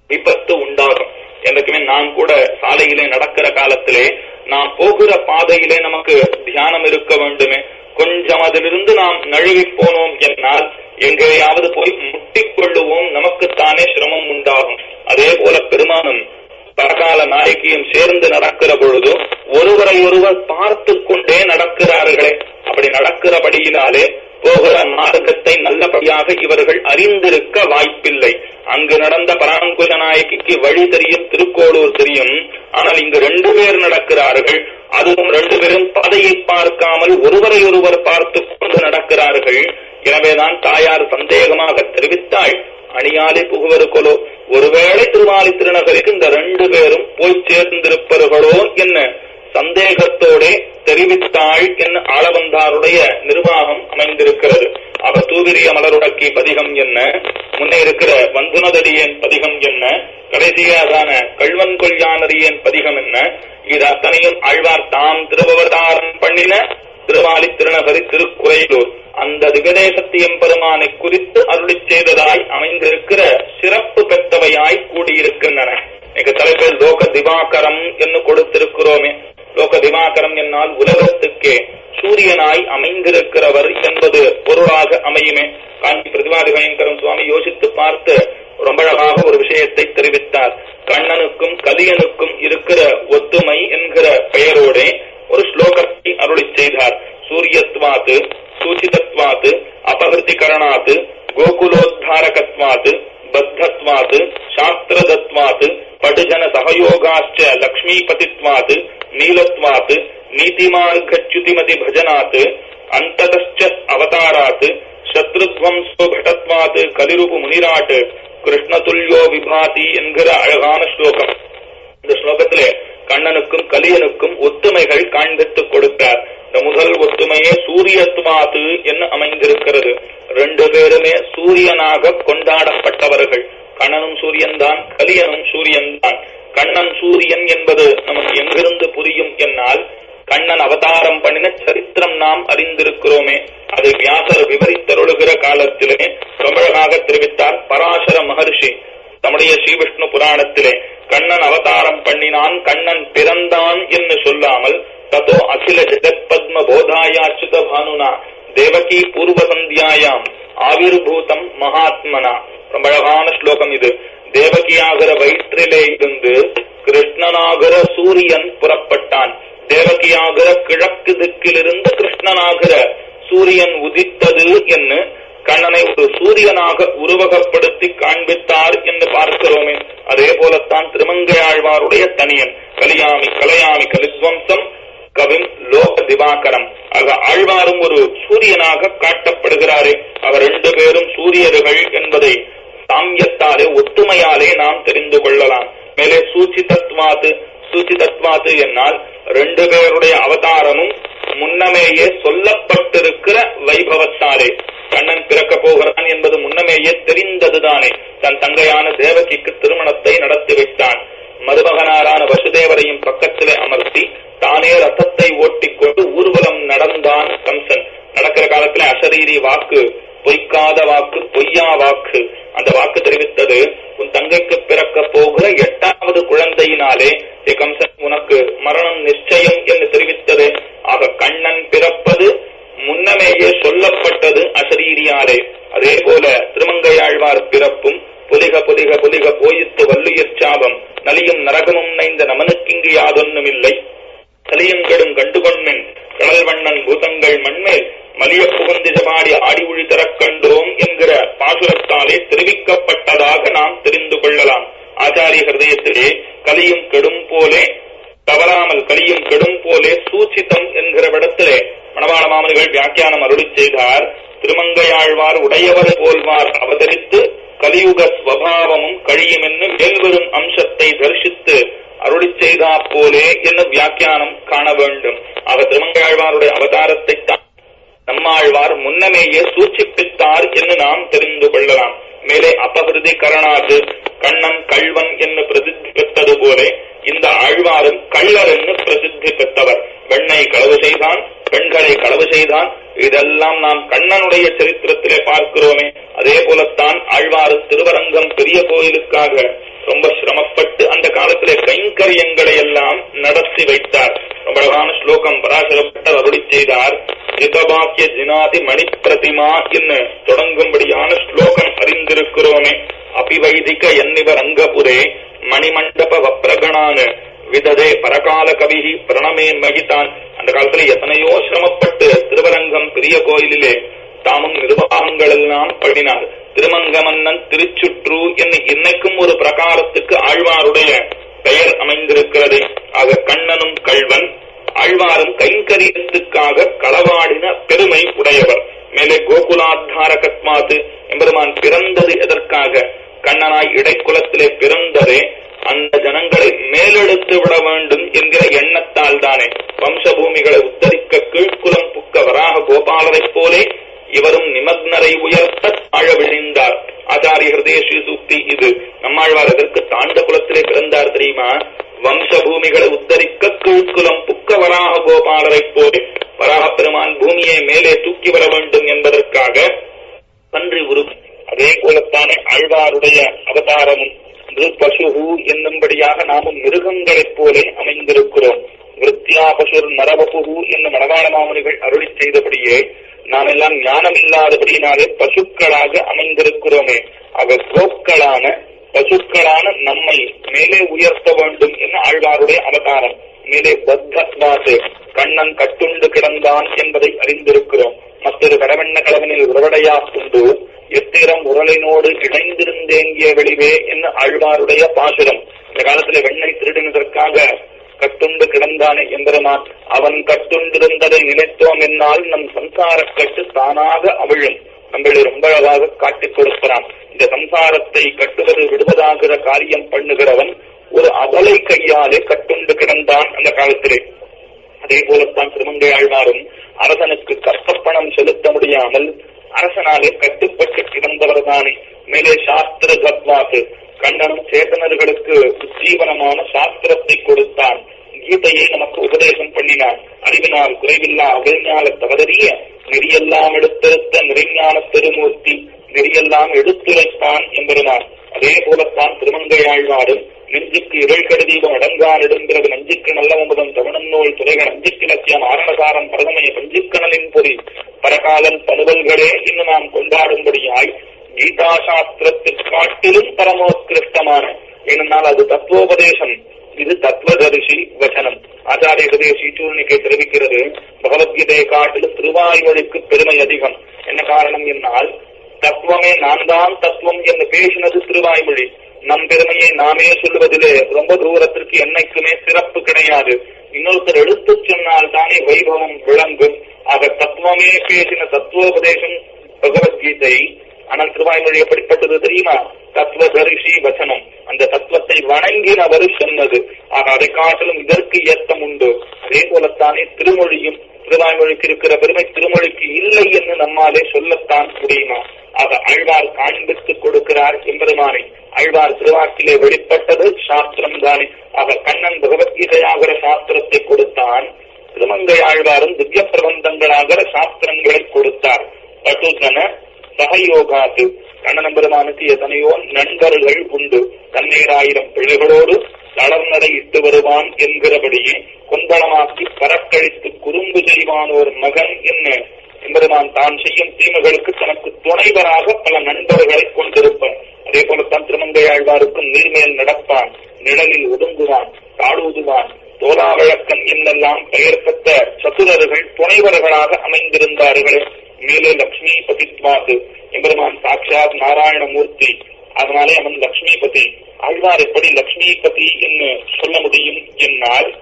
விபத்து உண்டாகும். என்றைக்குமே நான் கூட சாலையிலே நடக்கிற காலத்திலே நாம் போகிற பாதையிலே நமக்கு தியானம் இருக்க வேண்டுமே. கொஞ்சம் அதிலிருந்து நாம் நழுவி போனோம் என்னால் எங்கேயாவது போய் முட்டிக் கொள்ளுவோம். நமக்குத்தானே சிரமம் உண்டாகும். அதே போல பெருமானும் பரகால நாயகியும் சேர்ந்து நடக்கிற பொழுது ஒருவரை ஒருவர் பார்த்து கொண்டே நடக்கிறார்களே. அப்படி நடக்கிறபடியினாலே போகிற மார்க்கத்தை நல்லபடியாக இவர்கள் அறிந்திருக்க வாய்ப்பில்லை. அங்கு நடந்த பராங்குல நாயகிக்கு வழி தெரியும் திருக்கோளூர் தெரியும். ஆனால் இங்கு ரெண்டு பேர் நடக்கிறார்கள். அதுவும் ரெண்டு பேரும் பாதையை பார்க்காமல் ஒருவரை ஒருவர் பார்த்து கொண்டு நடக்கிறார்கள். எனவேதான் தாயார் சந்தேகமாக தெரிவித்தாள். அணியாலே புகுவருக்கொலோ ஒருவேளை திருமாலி திருநகருக்கு இந்த ரெண்டு பேரும் போய் சேர்ந்திருப்பவர்களோ என்ன? சந்தேகத்தோட தெரிவித்தாள் என்ன ஆளவந்தாருடைய நிர்வாகம் அமைந்திருக்கிறது. அவ தூவிரிய மலருடக்கி பதிகம் என்ன? முன்னே இருக்கிற வந்துனதடியன் பதிகம் என்ன? கடைசியாதான கல்வன் கொல்யானரியன் பதிகம் என்ன? இது அத்தனையும் ஆழ்வார் தாம் திருபவதாரம் பண்ணின திருவாலி திருநகரி திருக்குறையிலூர் அந்த திகதேசத்து பெருமானை குறித்து அருளி செய்ததாய் அமைந்திருக்கிற சிறப்பு பெற்றவையாய் கூடியிருக்கின்றன. எங்க தலைப்பில் லோக திவாகரம் என்று கொடுத்திருக்கிறோமே. லோக திவாகரம் என்னால் உலகத்துக்கே சூரியனாய் அமைந்திருக்கிறவர் என்பது பொருளாக அமையுமே. காஞ்சி பிரதிவாதி பயங்கரம் சுவாமி யோசித்து பார்த்து ரொம்ப அழகாக ஒரு விஷயத்தை தெரிவித்தார். கண்ணனுக்கும் கலியனுக்கும் இருக்கிற ஒத்துமை என்கிற பெயரோடே ஒரு ஸ்லோகத்தை அருளி செய்தார். சூரியத்வாது சூச்சிதத்வாத்து அபகிருத்திகரணாத் கோகுலோத்தாரகத்வாத் பத்தத்வாத் சாஸ்திரதத்வாத் படுஜன சகயோகாச்ச லக்ஷ்மீபதித்வாத் நீலத்வாத் நீதிமார்கச்சுதிமதி பஜனாத் அந்ததச்ச அவதாராத் சத்ருத்வம்சோகடத்வாத் கலிருபு முனிராட் கிருஷ்ணதுல்யோ விபாதி என்கிற அழகான ஸ்லோகம். இந்த ஸ்லோகத்திலே கண்ணனுக்கும் கலியனுக்கும் ஒத்துமைகள் காண்பித்துக் கொடுத்தார் இந்த முதல் ஒத்துமையே சூரியத்துமாது என்று அமைந்திருக்கிறது. ரெண்டு பேருமே சூரியனாக கொண்டாடப்பட்டவர்கள். கண்ணனும் சூரியன் தான் கலியனும் சூரியன் தான் கண்ணன் சூரியன் என்பது நமக்கு எங்கிருந்து புரியும் என்னால் கண்ணன் அவதாரம் பண்ணின சரித்திரம் நாம் அறிந்திருக்கிறோமே. அதை வியாசர் விவரித்தருளுகிற காலத்திலே தமிழகாக தெரிவித்தார் பராசர மகர்ஷி. நம்முடைய ஸ்ரீவிஷ்ணு புராணத்திலே கண்ணன் அவதாரம் பண்ணினான் கண்ணன் பிறந்தான் என்று சொல்லாமல் ततो अखिल जगत पद्म बोधायाच्युत भानुना தேவகி பூர்வ சந்தியாயாம் ஆவிர்பூதம் மகாத்மனா ரொம்ப அழகான ஸ்லோகம் இது தேவகியாகிற வயிற்றிலே இருந்து கிருஷ்ணனாகிற சூரியன் புறப்பட்டான் தேவகியாகிற கிழக்கு திக்கிலிருந்து கிருஷ்ணனாகிற சூரியன் உதித்தது என்று கண்ணனை ஒரு சூரியனாக உருவகப்படுத்தி காண்பித்தார் என்று பார்க்கிறோமே அதே போலத்தான் திருமங்கையாழ்வாருடைய தனியன் கலியாமி கலையாமி கலித்வம்சம் கவிம் லோக திவாகரம். ஆக ஆழ்வாரும் ஒரு சூரியனாக காட்டப்படுகிறாரே. அவர் ரெண்டு பேரும் சூரியர்கள் என்பதை சாமியத்தாலே ஒத்துமையாலே நாம் தெரிந்து கொள்ளலாம். மேலே சூச்சிதத்வாது சூச்சிதத்வாது என்னால் ரெண்டு பேருடைய அவதாரமும் முன்னமேயே சொல்லப்பட்டிருக்கிற வைபவத்தாலே. கண்ணன் பிறக்க போகிறான் என்பது முன்னமேயே தெரிந்ததுதானே. தன் தங்கையான தேவகிக்கு திருமணத்தை நடத்தி வைத்தான் மருமகனாரான வசுதேவரையும் பக்கத்திலே அமர்த்தி தானே ரத்தத்தை ஓட்டிக்கொண்டு ஊர்வலம் நடந்தான் கம்சன். நடக்கிற காலத்துல அசரீரி வாக்கு பொய்க்காத வாக்கு பொய்யா வாக்கு. அந்த வாக்கு தெரிவித்தது உன் தங்கைக்கு பிறக்க போகிற எட்டாவது குழந்தையினாலே கம்சன் உனக்கு மரணம் நிச்சயம் என்று தெரிவித்தது. ஆக கண்ணன் பிறப்பது முன்னமேயே சொல்லப்பட்டது அசரீரியாலே. அதே போல திருமங்கையாழ்வார் பிறப்பும் புலிக புலிக புலிக போயித்து வல்லுயிர் சாபம். நலியும் நரகமும் நைந்த நமனுக்கிங்கு யாதொன்னுமில்லை கலியங்கடும் கண்டுகொண்மின் கடல் வண்ணன் பூதங்கள் மண்மேல் மலிய புகுந்திசபாடி ஆடி உழி தரக் கண்டோம் என்கிற பாசுரத்தாலே தெரிவிக்கப்பட்டதாக நாம் தெரிந்து கொள்ளலாம். ஆச்சாரிய ஹிருதயத்திலே கலியும் கெடும் போலே தவறாமல் கலியும் கெடும் போலே சூச்சிதம் என்கிற விடத்திலே மணவாள மாமனிகள் வியாக்கியானம் அருளி செய்தார். திருமங்கையாழ்வார் உடையவர் போல்வார் அவதரித்து கலியுக ஸ்வபாவமும் கழியும் என்று மேல்வரும் அம்சத்தை தரிசித்து அருளி செய்தா போலே என்ன வியாக்கியானம் காண வேண்டும். ஆக திருமங்காழ்வாருடைய அவதாரத்தை தான் நம்மாழ்வார் முன்னமேயே சூச்சிப்பித்தார் என்று நாம் தெரிந்து கொள்ளலாம். மேலே அபகிருதி கரணாது கண்ணன் கள்வன் என்று பிரசித்தி பெற்றது போலே இந்த ஆழ்வாரும் கள்ளர் என்று பிரசித்தி பெற்றவர். பெண்ணை களவு செய்தான் பெண்களை களவு செய்தான். இதெல்லாம் நாம் கண்ணனுடைய சரித்திரத்திலே பார்க்கிறோமே. அதே போலத்தான் ஆழ்வாரு திருவரங்கம் பெரிய கோயிலுக்காக ரொம்ப சிரமப்பட்டு அந்த காலத்திலே கைங்கரியங்களை எல்லாம் நடத்தி வைத்தார். ரொம்ப அழகான ஸ்லோகம். பராசரப்பட்டர் அருளி செய்தார். ஜிதபாக்கிய ஜினாதி மணி பிரதிமா என்று தொடங்கும்படியான ஸ்லோகம் அறிந்திருக்கிறோமே. அபிவைதிக என்னிவ ரங்கபுரே மணிமண்டப வப்ரகணான. விததே பரகால கவிஹி பிரணமே மகிதான். அந்த காலத்துல எத்தனையோ சிரமப்பட்டு திருவரங்கம் பெரிய கோயிலிலே தாமும் நிர்வாகங்கள் எல்லாம் பண்ணினார் திருமங்கமன்னன் திருச்சுற்று என்று இன்னைக்கும் ஒரு பிரகாரத்துக்கு ஆழ்வாருடைய பெயர் அமைந்திருக்கிறது. ஆக கண்ணனும் கள்வன் ஆழ்வாரும் கைங்கரியத்துக்காக களவாடின பெருமை உடையவர். மேலே கோகுலாத்தாரகத்மாத்து எம்பெருமான் பிறந்தது எதற்காக? கண்ணனாய் இடைக்குலத்திலே பிறந்ததே அந்த ஜனங்களை மேலெடுத்து விட வேண்டும் என்கிற எண்ணத்தால் தானே. வம்சபூமிகளை உத்தரிக்க கீழ்குலம் புக்க வராக கோபாலரைப் போலே இவரும் நிமக்னரை உயர்த்த ஆழ விழிந்தார் ஆச்சாரிய ஹிருதய சூக்தி இது. நம்மாழ்வார் எதற்கு தாண்ட குலத்திலே பிறந்தார் தெரியுமா? வம்சபூமிகளை உத்தரிக்க கீழ்குலம் புக்க வராக கோபாலரைப் போய் வராக பெருமான் பூமியை மேலே தூக்கி வர வேண்டும் என்பதற்காக பன்றி உரு அதே போலத்தானே ஆழ்வாருடைய அவதாரமும். பசுகு என்னும்படியாக நாமும் மிருகங்களைப் போலே அமைந்திருக்கிறோம். விருத்தியா பசுர் நரவபுகு என்னும் மணவாள மாமுனிகள் அருளி செய்தபடியே நாம் எல்லாம் ஞானம் இல்லாதபடியினாலே பசுக்களாக அமைந்திருக்கிறோமே. ஆக கோக்களான பசுக்களான நம்மை மேலே உயர்த்த வேண்டும் என ஆழ்வாருடைய அவதாரம். மேலே பத்தத்வாது கண்ணன் கட்டுண்டு கிடந்தான் என்பதை அறிந்திருக்கிறோம். மற்றொரு கடவண்ண கலவனில் உறவடையா துண்டு எத்திரம் உரலினோடு இணைந்திருந்தேங்கிய வெளிவே என்ன ஆழ்வாருடைய பாசுரம். இந்த காலத்துல வெண்ணை திருடினதற்காக கட்டுண்டு கிடந்தானே எம்பெருமான் அவன் கட்டுண்டிருந்ததை நினைத்தோம் என்னால் நம் சம்சார கட்டு தானாக அவிழும் நம்மளை ரொம்ப அழகாக காட்டிக் கொடுக்கிறான். இந்த சம்சாரத்தை கட்டுவது விடுவதாகிற காரியம் பண்ணுகிறவன் ஒரு அபலை கையாலே கட்டுண்டு கிடந்தான் அந்த காலத்திலே. அதே போலத்தான் திருமங்கை ஆழ்வாரும் அரசனுக்கு கற்பப்பணம் செலுத்த முடியாமல் அரசனாலே கட்டுப்பட்டு கிடந்தவர் தானே மேலே சாஸ்திர தத்வாக்கு கண்ணனும் சேதனர்களுக்கு உஜ்ஜீவனமான சாஸ்திரத்தை கொடுத்தான். கீதையை நமக்கு உபதேசம் பண்ணினான். அறிவினால் குறைவில்லா அகழ்ஞால தவறிய நெறியெல்லாம் எடுத்திருத்த நிறைஞான பெருமூர்த்தி நெறியெல்லாம் எடுத்துரைத்தான் என்பதுதான் அதே போலத்தான் திருமங்கையாழ்வாரும் நெஞ்சுக்கு இருள் கருதீபம் அடங்கான் இடுங்கிறது நஞ்சுக்கு நல்ல முகதம் தமிழன் நூல் துறைகள் நஞ்சுக்கு லட்சியம் ஆரணகாரம் பரதமய பஞ்சுக்கணலின் பொறி. பரகாலன் பனுவல்களே இன்னும் நாம் கொண்டாடும்படியாய் கீதா சாஸ்திரத்திற்கு காட்டிலும் பரமோத்கிருஷ்டமான ஏனென்றால் அது தத்துவோபதேசம் இது தத்துவதரிசி வசனம் ஆச்சாரிய உபதேசி சூழ்நிலை தெரிவிக்கிறது பகவத்கீதையை காட்டிலும் திருவாய்மொழிக்கு பெருமை அதிகம் என்ன காரணம் என்னால் தத்துவமே நான் தான் தத்துவம் என்று பேசினது திருவாய்மொழி நம் பெருமையை நாமே சொல்லுவதிலே ரொம்ப தூரத்திற்கு என்னைக்குமே சிறப்பு கிடையாது இன்னொருத்தர் எடுத்து சொன்னால் தானே வைபவம் விளங்கும் ஆக தத்துவமே பேசின தத்துவோபதேசம் பகவத்கீதை ஆனால் திருவாய்மொழி எப்படிப்பட்டது தெரியுமா? தத்துவ தரிசி வசனம் அந்த தத்துவத்தை வணங்கினவர் சொன்னது. ஆக அதை காட்டிலும் இதற்கு ஏத்தம் உண்டு. அதே போலத்தானே திருமொழியும் திருவாய்மொழிக்கு இருக்கிற பெருமை திருமொழிக்கு இல்லை என்று நம்மாலே சொல்லத்தான் முடியுமா? ஆக ஆழ்வார் காண்பித்துக் கொடுக்கிறார் எம்பெருமானை. ஆழ்வார் திருவாக்கிலே வெளிப்பட்டது சாஸ்திரம் தானே ஆக கண்ணன் பகவத்கீதையாகிற சாஸ்திரத்தை கொடுத்தான். திருமங்கை ஆழ்வாரும் திவ்ய பிரபந்தங்களாகிற சாஸ்திரங்களை கொடுத்தார். பட்டுத்தன சகயோகாத்து கண்ணன் பெருமானுக்கு எத்தனையோ நண்பர்கள் உண்டு. தண்ணீராயிரம் பிள்ளைகளோடு தளர்நடை இட்டு வருவான் என்கிறபடியே கொந்தளமாக்கி பறக்கழித்து குறும்பு செய்வான் ஒரு மகன் என்ன? என்பதுதான் தான் செய்யும் தீமைகளுக்கு தனக்கு துணைவராக பல நண்பர்களை கொண்டிருப்பான். அதே போலத்தான் திருமங்கை ஆழ்வாருக்கும் நீர்மேல் நடப்பான் நிழலில் ஒதுங்குவான் தாழூதுவான் தோலாவழக்கன் என்னெல்லாம் பெயர் பெற்ற சதுரர்கள் துணைவர்களாக அமைந்திருந்தார்கள். மேலே லக்ஷ்மி பதித்வாத் எம்பெருமான் சாட்சாத் நாராயணமூர்த்தி. அதனாலே அவன் லக்ஷ்மிபதி. ஆழ்வார் எப்படி லக்ஷ்மிபதி என்று சொல்ல முடியும் என்னால்?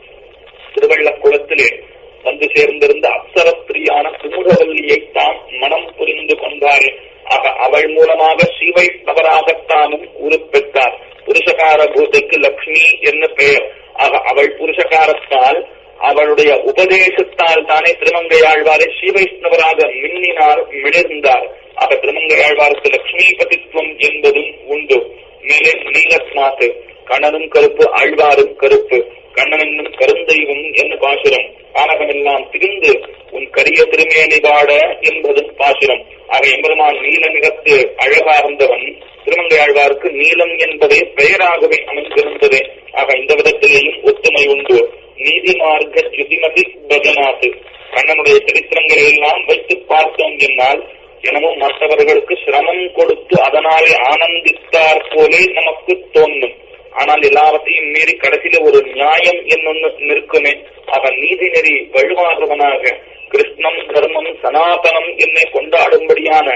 திருவள்ள குளத்திலே வந்து சேர்ந்திருந்த அப்சர ஸ்திரியான குமுகவல்லியை தாம் மனம் புரிந்து கொண்டார். ஆக அவள் மூலமாக சிவைப்பவராகத்தானும் உருப்பெற்றார். புருஷகார பூதைக்கு லக்ஷ்மி என்ன பெயர். ஆக அவள் புருஷகாரத்தால் அவளுடைய உபதேசத்தால் தானே திருமங்கையாழ்வாரை ஸ்ரீவைஷ்ணவராக மின்னினார் மிளிர்ந்தார். ஆக திருமங்கையாழ்வாருக்கு லட்சுமி பதித்துவம் என்பதும் உண்டு. மேலே நீலஸ்மாத்து கண்ணனும் கருப்பு ஆழ்வாரும் கருப்பு கண்ணனும் கருந்தெய்வம் என்ன பாசுரம். கானகமெல்லாம் திரிந்து உன் கரிய திருமேனி வாட என்பதும் பாசுரம். ஆக எம்பெருமான் நீல நிறத்து அழகார்ந்தவன் திருமங்கை ஆழ்வாருக்கு நீலம் என்பதே பெயராகவே அமைந்திருந்தது. ஆக இந்த விதத்திலேயும் ஒத்துமை உண்டு. நீதி மார்க்க சுதிமதி பஜனாத்து கண்ணனுடைய சரித்திரங்களை எல்லாம் வைத்து பார்த்தோம் என்னால் எனவும் மற்றவர்களுக்கு சிரமம் கொடுத்து அதனாலே ஆனந்தித்தார் போலே நமக்கு தோன்றும். ஆனால் எல்லாவற்றையும் மீறி கடைசியில ஒரு நியாயம் என்னொன்னு நிற்குமே. அவன் நீதி நெறி வழுவாதவனாக கிருஷ்ணம் தர்மம் சனாதனம் என்னை கொண்டாடும்படியான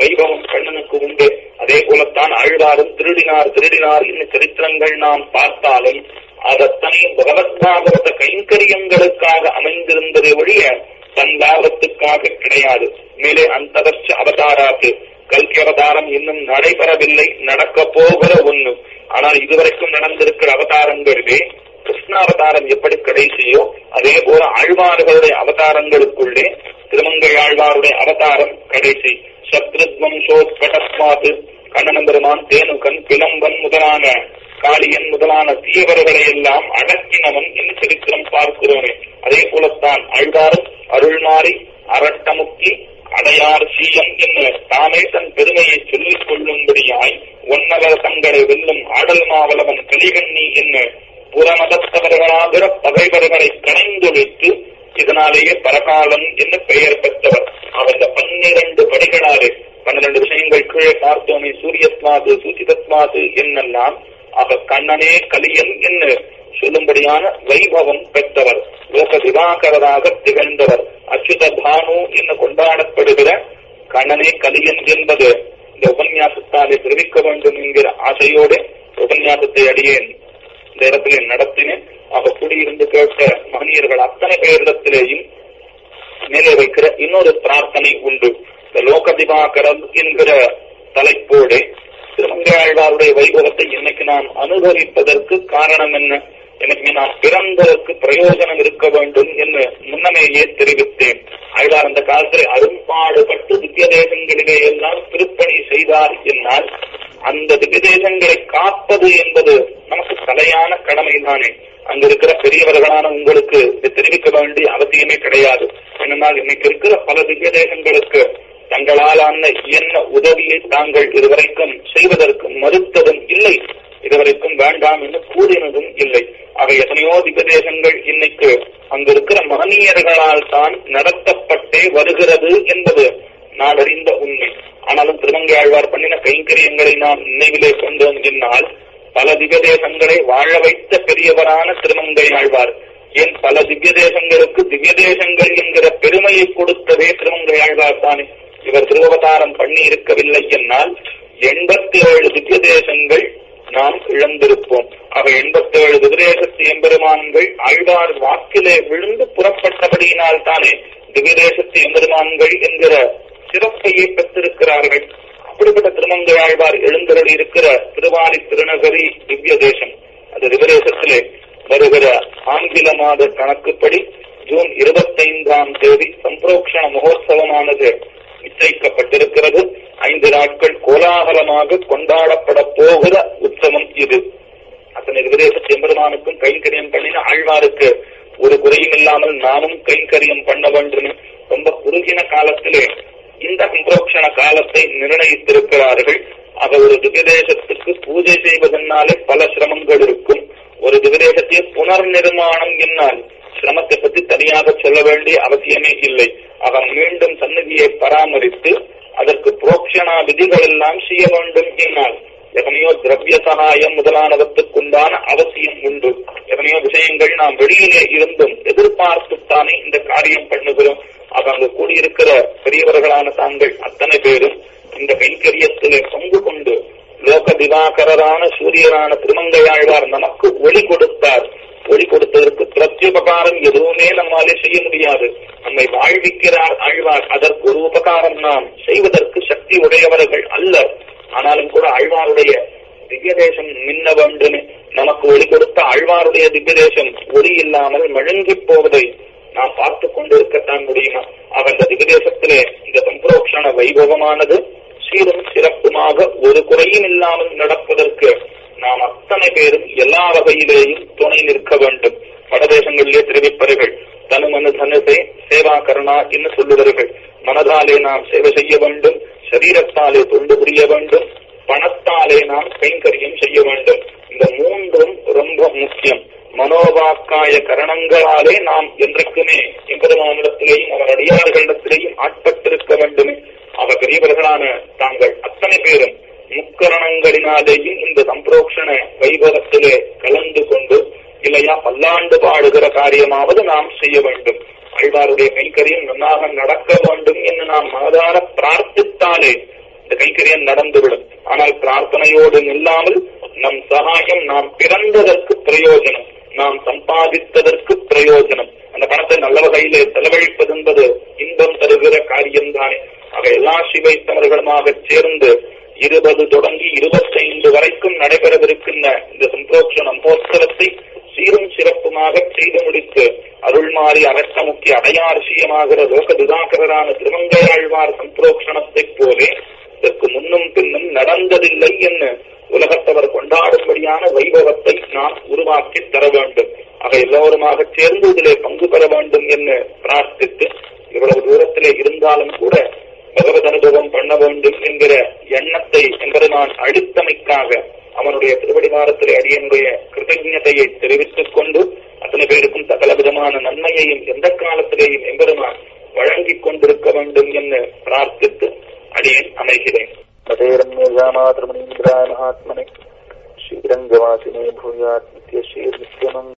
வைபவம் கண்ணனுக்கு உண்டு. அதே போலத்தான் ஆழ்வாரும் திருடினார் திருடினார். என்ன சரித்திரங்கள் நாம் பார்த்தாலும் அதத்தனை பகவத்பாகவத கைங்கரியங்களுக்காக அமைந்திருந்ததை ஒழிய தன் லாபத்துக்காக கிடையாது. மேலே அந்த அவதாராக்கு கல்கி அவதாரம் இன்னும் நடைபெறவில்லை நடக்க போகிற ஒண்ணு. ஆனால் இதுவரைக்கும் நடந்திருக்கிற அவதாரங்களிலே கிருஷ்ணாவதாரம் எப்படி கடைசியோ அதே போல ஆழ்வார்களுடைய அவதாரங்களுக்குள்ளே திருமங்கை ஆழ்வாருடைய அவதாரம் கடைசி. சத்ருத்வம் சோத்படஸ்மாத்து கண்ணனம் தேனுகன் பிளம்பன் முதலான காளியன் முதலான தீவர்களை எல்லாம் அடக்கினவன் என்று சரித்திரம் பார்க்கிறோமே அதே போலத்தான் ஆழ்வாரும் அருள்மாறி அரட்டமுக்கி அடையார் சீயம் என்று தானே தன் பெருமையை சொல்லிக் கொள்ளும்படியாய் ஒன்னவர் தங்களை வெல்லும் ஆடல் மாவலவன் கலிகண்ணி என்ன புறமதத்தவர்களாகிற பகைவர்களை கணைந்து வைத்து இதனாலேயே பரகாலன் என்று பெயர் பெற்றவர். அவர் பன்னிரண்டு படிகளாலே பன்னிரண்டு விஷயங்கள் கீழே பார்த்தோமே சூரியத்வாது சூச்சிதத்மாது என்னெல்லாம் ஆக கண்ணனே கலியன் என்று சொல்லும்படியான வைபவம் பெற்றவர். லோக திவாகரராக திகழ்ந்தவர். அச்சுத பானு என்று கொண்டாடப்படுகிற கண்ணனே கலியன் என்பது இந்த உபன்யாசத்தாலே தெரிவிக்க வேண்டும் என்கிற ஆசையோடு உபன்யாசத்தை அடியேன். இந்த இடத்திலே நடத்தினேன். ஆக கூடியிருந்து கேட்ட மகனியர்கள் அத்தனை பேரிடத்திலேயும் மேலே வைக்கிற இன்னொரு பிரார்த்தனை உண்டு. இந்த லோக திவாகரம் என்கிற தலைப்போடு திருமங்கையாழ்வாருடைய வைபவத்தை இன்னைக்கு நாம் அனுபவிப்பதற்கு காரணம் என்ன? எனக்கு நான் பிறந்ததற்கு பிரயோஜனம் இருக்க வேண்டும் என்று முன்னமேயே தெரிவித்தேன். ஆழ்வார் அந்த காலத்தில் அரும்பாடுபட்டு திவ்ய எல்லாம் திருப்பணி செய்தார் என்னால் அந்த திவ்யதேசங்களை காப்பது என்பது நமக்கு தலையான கடமைதானே. அங்க இருக்கிற பெரியவர்களான உங்களுக்கு தெரிவிக்க வேண்டிய அவசியமே கிடையாது. என்னன்னா இன்னைக்கு இருக்கிற பல திவ்யதேசங்களுக்கு தங்களாலான என்ன உதவியை தாங்கள் இதுவரைக்கும் செய்வதற்கு மறுத்ததும் இல்லை. இதுவரைக்கும் வேண்டாம் என்று கூறினதும் இல்லை. அவை எத்தனையோ திபதேசங்கள் இன்னைக்கு அங்கிருக்கிற மகனீயர்களால் தான் நடத்தப்பட்டே வருகிறது என்பது நாடறிந்த உண்மை. ஆனாலும் திருமங்கையாழ்வார் பண்ணின கைங்கரியங்களை நாம் நினைவிலே கொண்டோம் என்னால் பல திவ்யதேசங்களை வாழ வைத்த பெரியவரான திருமங்கையாழ்வார் ஏன் பல திவ்ய தேசங்களுக்கு திவ்ய தேசங்கள் என்கிற பெருமையை கொடுத்ததே திருமங்கையாழ்வார் தானே? இவர் திருவவதாரம் பண்ணி இருக்கவில்லை என்னால் எண்பத்தி ஏழு திவ்ய தேசங்கள் நாம் இழந்திருப்போம். ஆக எண்பத்தி ஏழு திவ்யதேசத்து எம்பெருமான்கள் ஆழ்வார் வாக்கிலே விழுந்து புறப்பட்டபடியினால் தானே திவ்யதேசத்து எம்பெருமான்கள் என்கிற சிறப்பையை பெற்றிருக்கிறார்கள். அப்படிப்பட்ட திருமங்கை ஆழ்வார் எழுந்தருளி இருக்கிற திருவாரி திருநகரி திவ்ய தேசம் அது திவ்யதேசத்திலே வருகிற ஆங்கில மாத கணக்குப்படி ஜூன் இருபத்தைந்தாம் தேதி சம்பிரோக்ஷண மகோத்சவமானது நிச்சயிக்கப்பட்டிருக்கிறது ஐந்து நாட்கள் கோலாகலமாக கொண்டாடப்பட போகிற உற்சவம் இது. அத்தனை விதேசத்து எம்பெருமானுக்கும் கைங்கரியம் பண்ணின ஆழ்வாருக்கு ஒரு குறையும் இல்லாமல் நாமும் கைங்கரியம் பண்ண வேண்டும். ரொம்ப குறுகின காலத்திலே இந்த சம்பிரோக்ஷண காலத்தை நிர்ணயித்திருக்கிறார்கள். ஆக ஒரு திவ்யதேசத்துக்கு பூஜை செய்வதனாலே பல சிரமங்கள் இருக்கும். ஒரு திவ்யதேசத்தை புனர் நிர்மாணம் என்னால் சிரமத்தை பற்றி தனியாக சொல்ல வேண்டிய அவசியமே இல்லை. அவன் மீண்டும் சன்னதியை பராமரித்து அதற்கு புரோக்ஷனா விதிகள் எல்லாம் செய்ய வேண்டும் என்னால். எத்தனையோ திரவிய சகாயம் முதலானவற்றுக்குண்டான அவசியம் உண்டு. எத்தனையோ விஷயங்கள் நாம் வெளியிலே இருந்தும் எதிர்பார்த்துத்தானே இந்த காரியம் பண்ணுகிறோம். அவங்க அங்கு கூடியிருக்கிற பெரியவர்களான தாங்கள் அத்தனை பேரும் இந்த கைங்கரியத்திலே பங்கு கொண்டு லோக திவாகரரான சூரியரான திருமங்கையாழ்வார் நமக்கு ஒளி கொடுத்தார். ஒளி கொடுத்ததற்கு பிரத்யுபகாரம் எதுவுமே நம்மாலே செய்ய முடியாது. நம்மை வாழ்விக்கிறார் ஆழ்வார். அதற்கு ஒரு உபகாரம் நாம் செய்வதற்கு சக்தி உடையவர்கள் அல்ல. ஆனாலும் கூட ஆழ்வாருடைய திவ்யதேசம் மின்ன வேண்டும் நமக்கு ஒளி கொடுத்த ஆழ்வாருடைய திவ்யதேசம் ஒளி இல்லாமல் மழுங்கி போவதை நாம் பார்த்து கொண்டிருக்கத்தான் முடியுமா? அவன் அந்த திவ்யதேசத்திலே இந்த சம்பரோக்ஷண வைபவமானது சீரும் சிறப்புமாக ஒரு குறையும் இல்லாமல் நடப்பதற்கு நாம் அத்தனை பேரும் எல்லா வகையிலேயும் துணை நிற்க வேண்டும். வடதேசங்களிலே தெரிவிப்பார்கள் தனுமனு தனுசே சேவா கருணா என்று சொல்லுவார்கள் மனதாலே நாம் சேவை செய்ய வேண்டும். சரீரத்தாலே தொண்டு புரிய வேண்டும். பணத்தாலே நாம் கைங்கரியம் செய்ய வேண்டும். இந்த மூன்றும் ரொம்ப முக்கியம். மனோவாக்காய கரணங்களாலே நாம் என்றைக்குமே எம்பெருமானிடத்திலேயும் அவர் அடியார்களிடத்திலேயும் ஆட்பட்டிருக்க வேண்டுமே. அவ பெரியவர்களான தாங்கள் அத்தனை பேரும் முக்கரணங்களினாலேயும் இந்த சம்பிரோக்ஷண வைபவத்திலே கலந்து கொண்டு இல்லையா பல்லாண்டு பாடுகிற காரியமாவது நாம் செய்ய வேண்டும். ஆழ்வாருடைய கைக்கரியம் நன்னாக நடக்க வேண்டும் என்று நாம் மனதார பிரார்த்தித்தாலே இந்த கைக்கரியம் நடந்துவிடும் ஆனால் பிரார்த்தனையோடு நில்லாமல் நம் சகாயம் நாம் பிறந்ததற்கு பிரயோஜனம் நாம் சம்பாதித்ததற்கு பிரயோஜனம் அந்த பணத்தை நல்ல வகையிலே செலவழிப்பது என்பது இன்பம் தருகிற காரியம்தானே ஆக எல்லா சிவைத்தவர்களுமாக சேர்ந்து இருபது தொடங்கி இருபத்தைந்து வரைக்கும் நடைபெறவிருக்கின்ற இந்த சந்தோஷ போஸ்தலத்தை சீரும் சிறப்புமாக செய்து முடித்து அருள்மாறி அரசமுக்கி அடையார்ஷியமாகிற லோக திதாகரான திருமங்கையாழ்வார் சந்தோஷணத்தைப் போலே இதற்கு முன்னும் பின்னும் நடந்ததில்லை என்று உலகத்தவர் கொண்டாடும்படியான வைபவத்தை நாம் உருவாக்கி தர வேண்டும். ஆக எல்லோருமாக சேர்ந்து இதிலே பங்கு பெற வேண்டும் என்று பிரார்த்தித்து இவ்வளவு தூரத்திலே இருந்தாலும் கூட பகவத் அனுபவம் பண்ண வேண்டும் என்கிற எண்ணத்தை எம்பெருமான் அழுத்தமைக்காக அவனுடைய திருவடிவாரத்திலே அடியனுடைய கிருதஜதையை தெரிவித்துக் கொண்டு அத்தனை பேருக்கும் சகல விதமான நன்மையையும் எந்த காலத்திலேயும் எம்பெருமான் வழங்கிக் கொண்டிருக்க வேண்டும் என்று பிரார்த்தித்து அடியேன் அமைகிறேன். மகாத்மனை ஸ்ரீரங்கவாசினே பூயாத் நித்யஸ்ரீர் நித்யமம்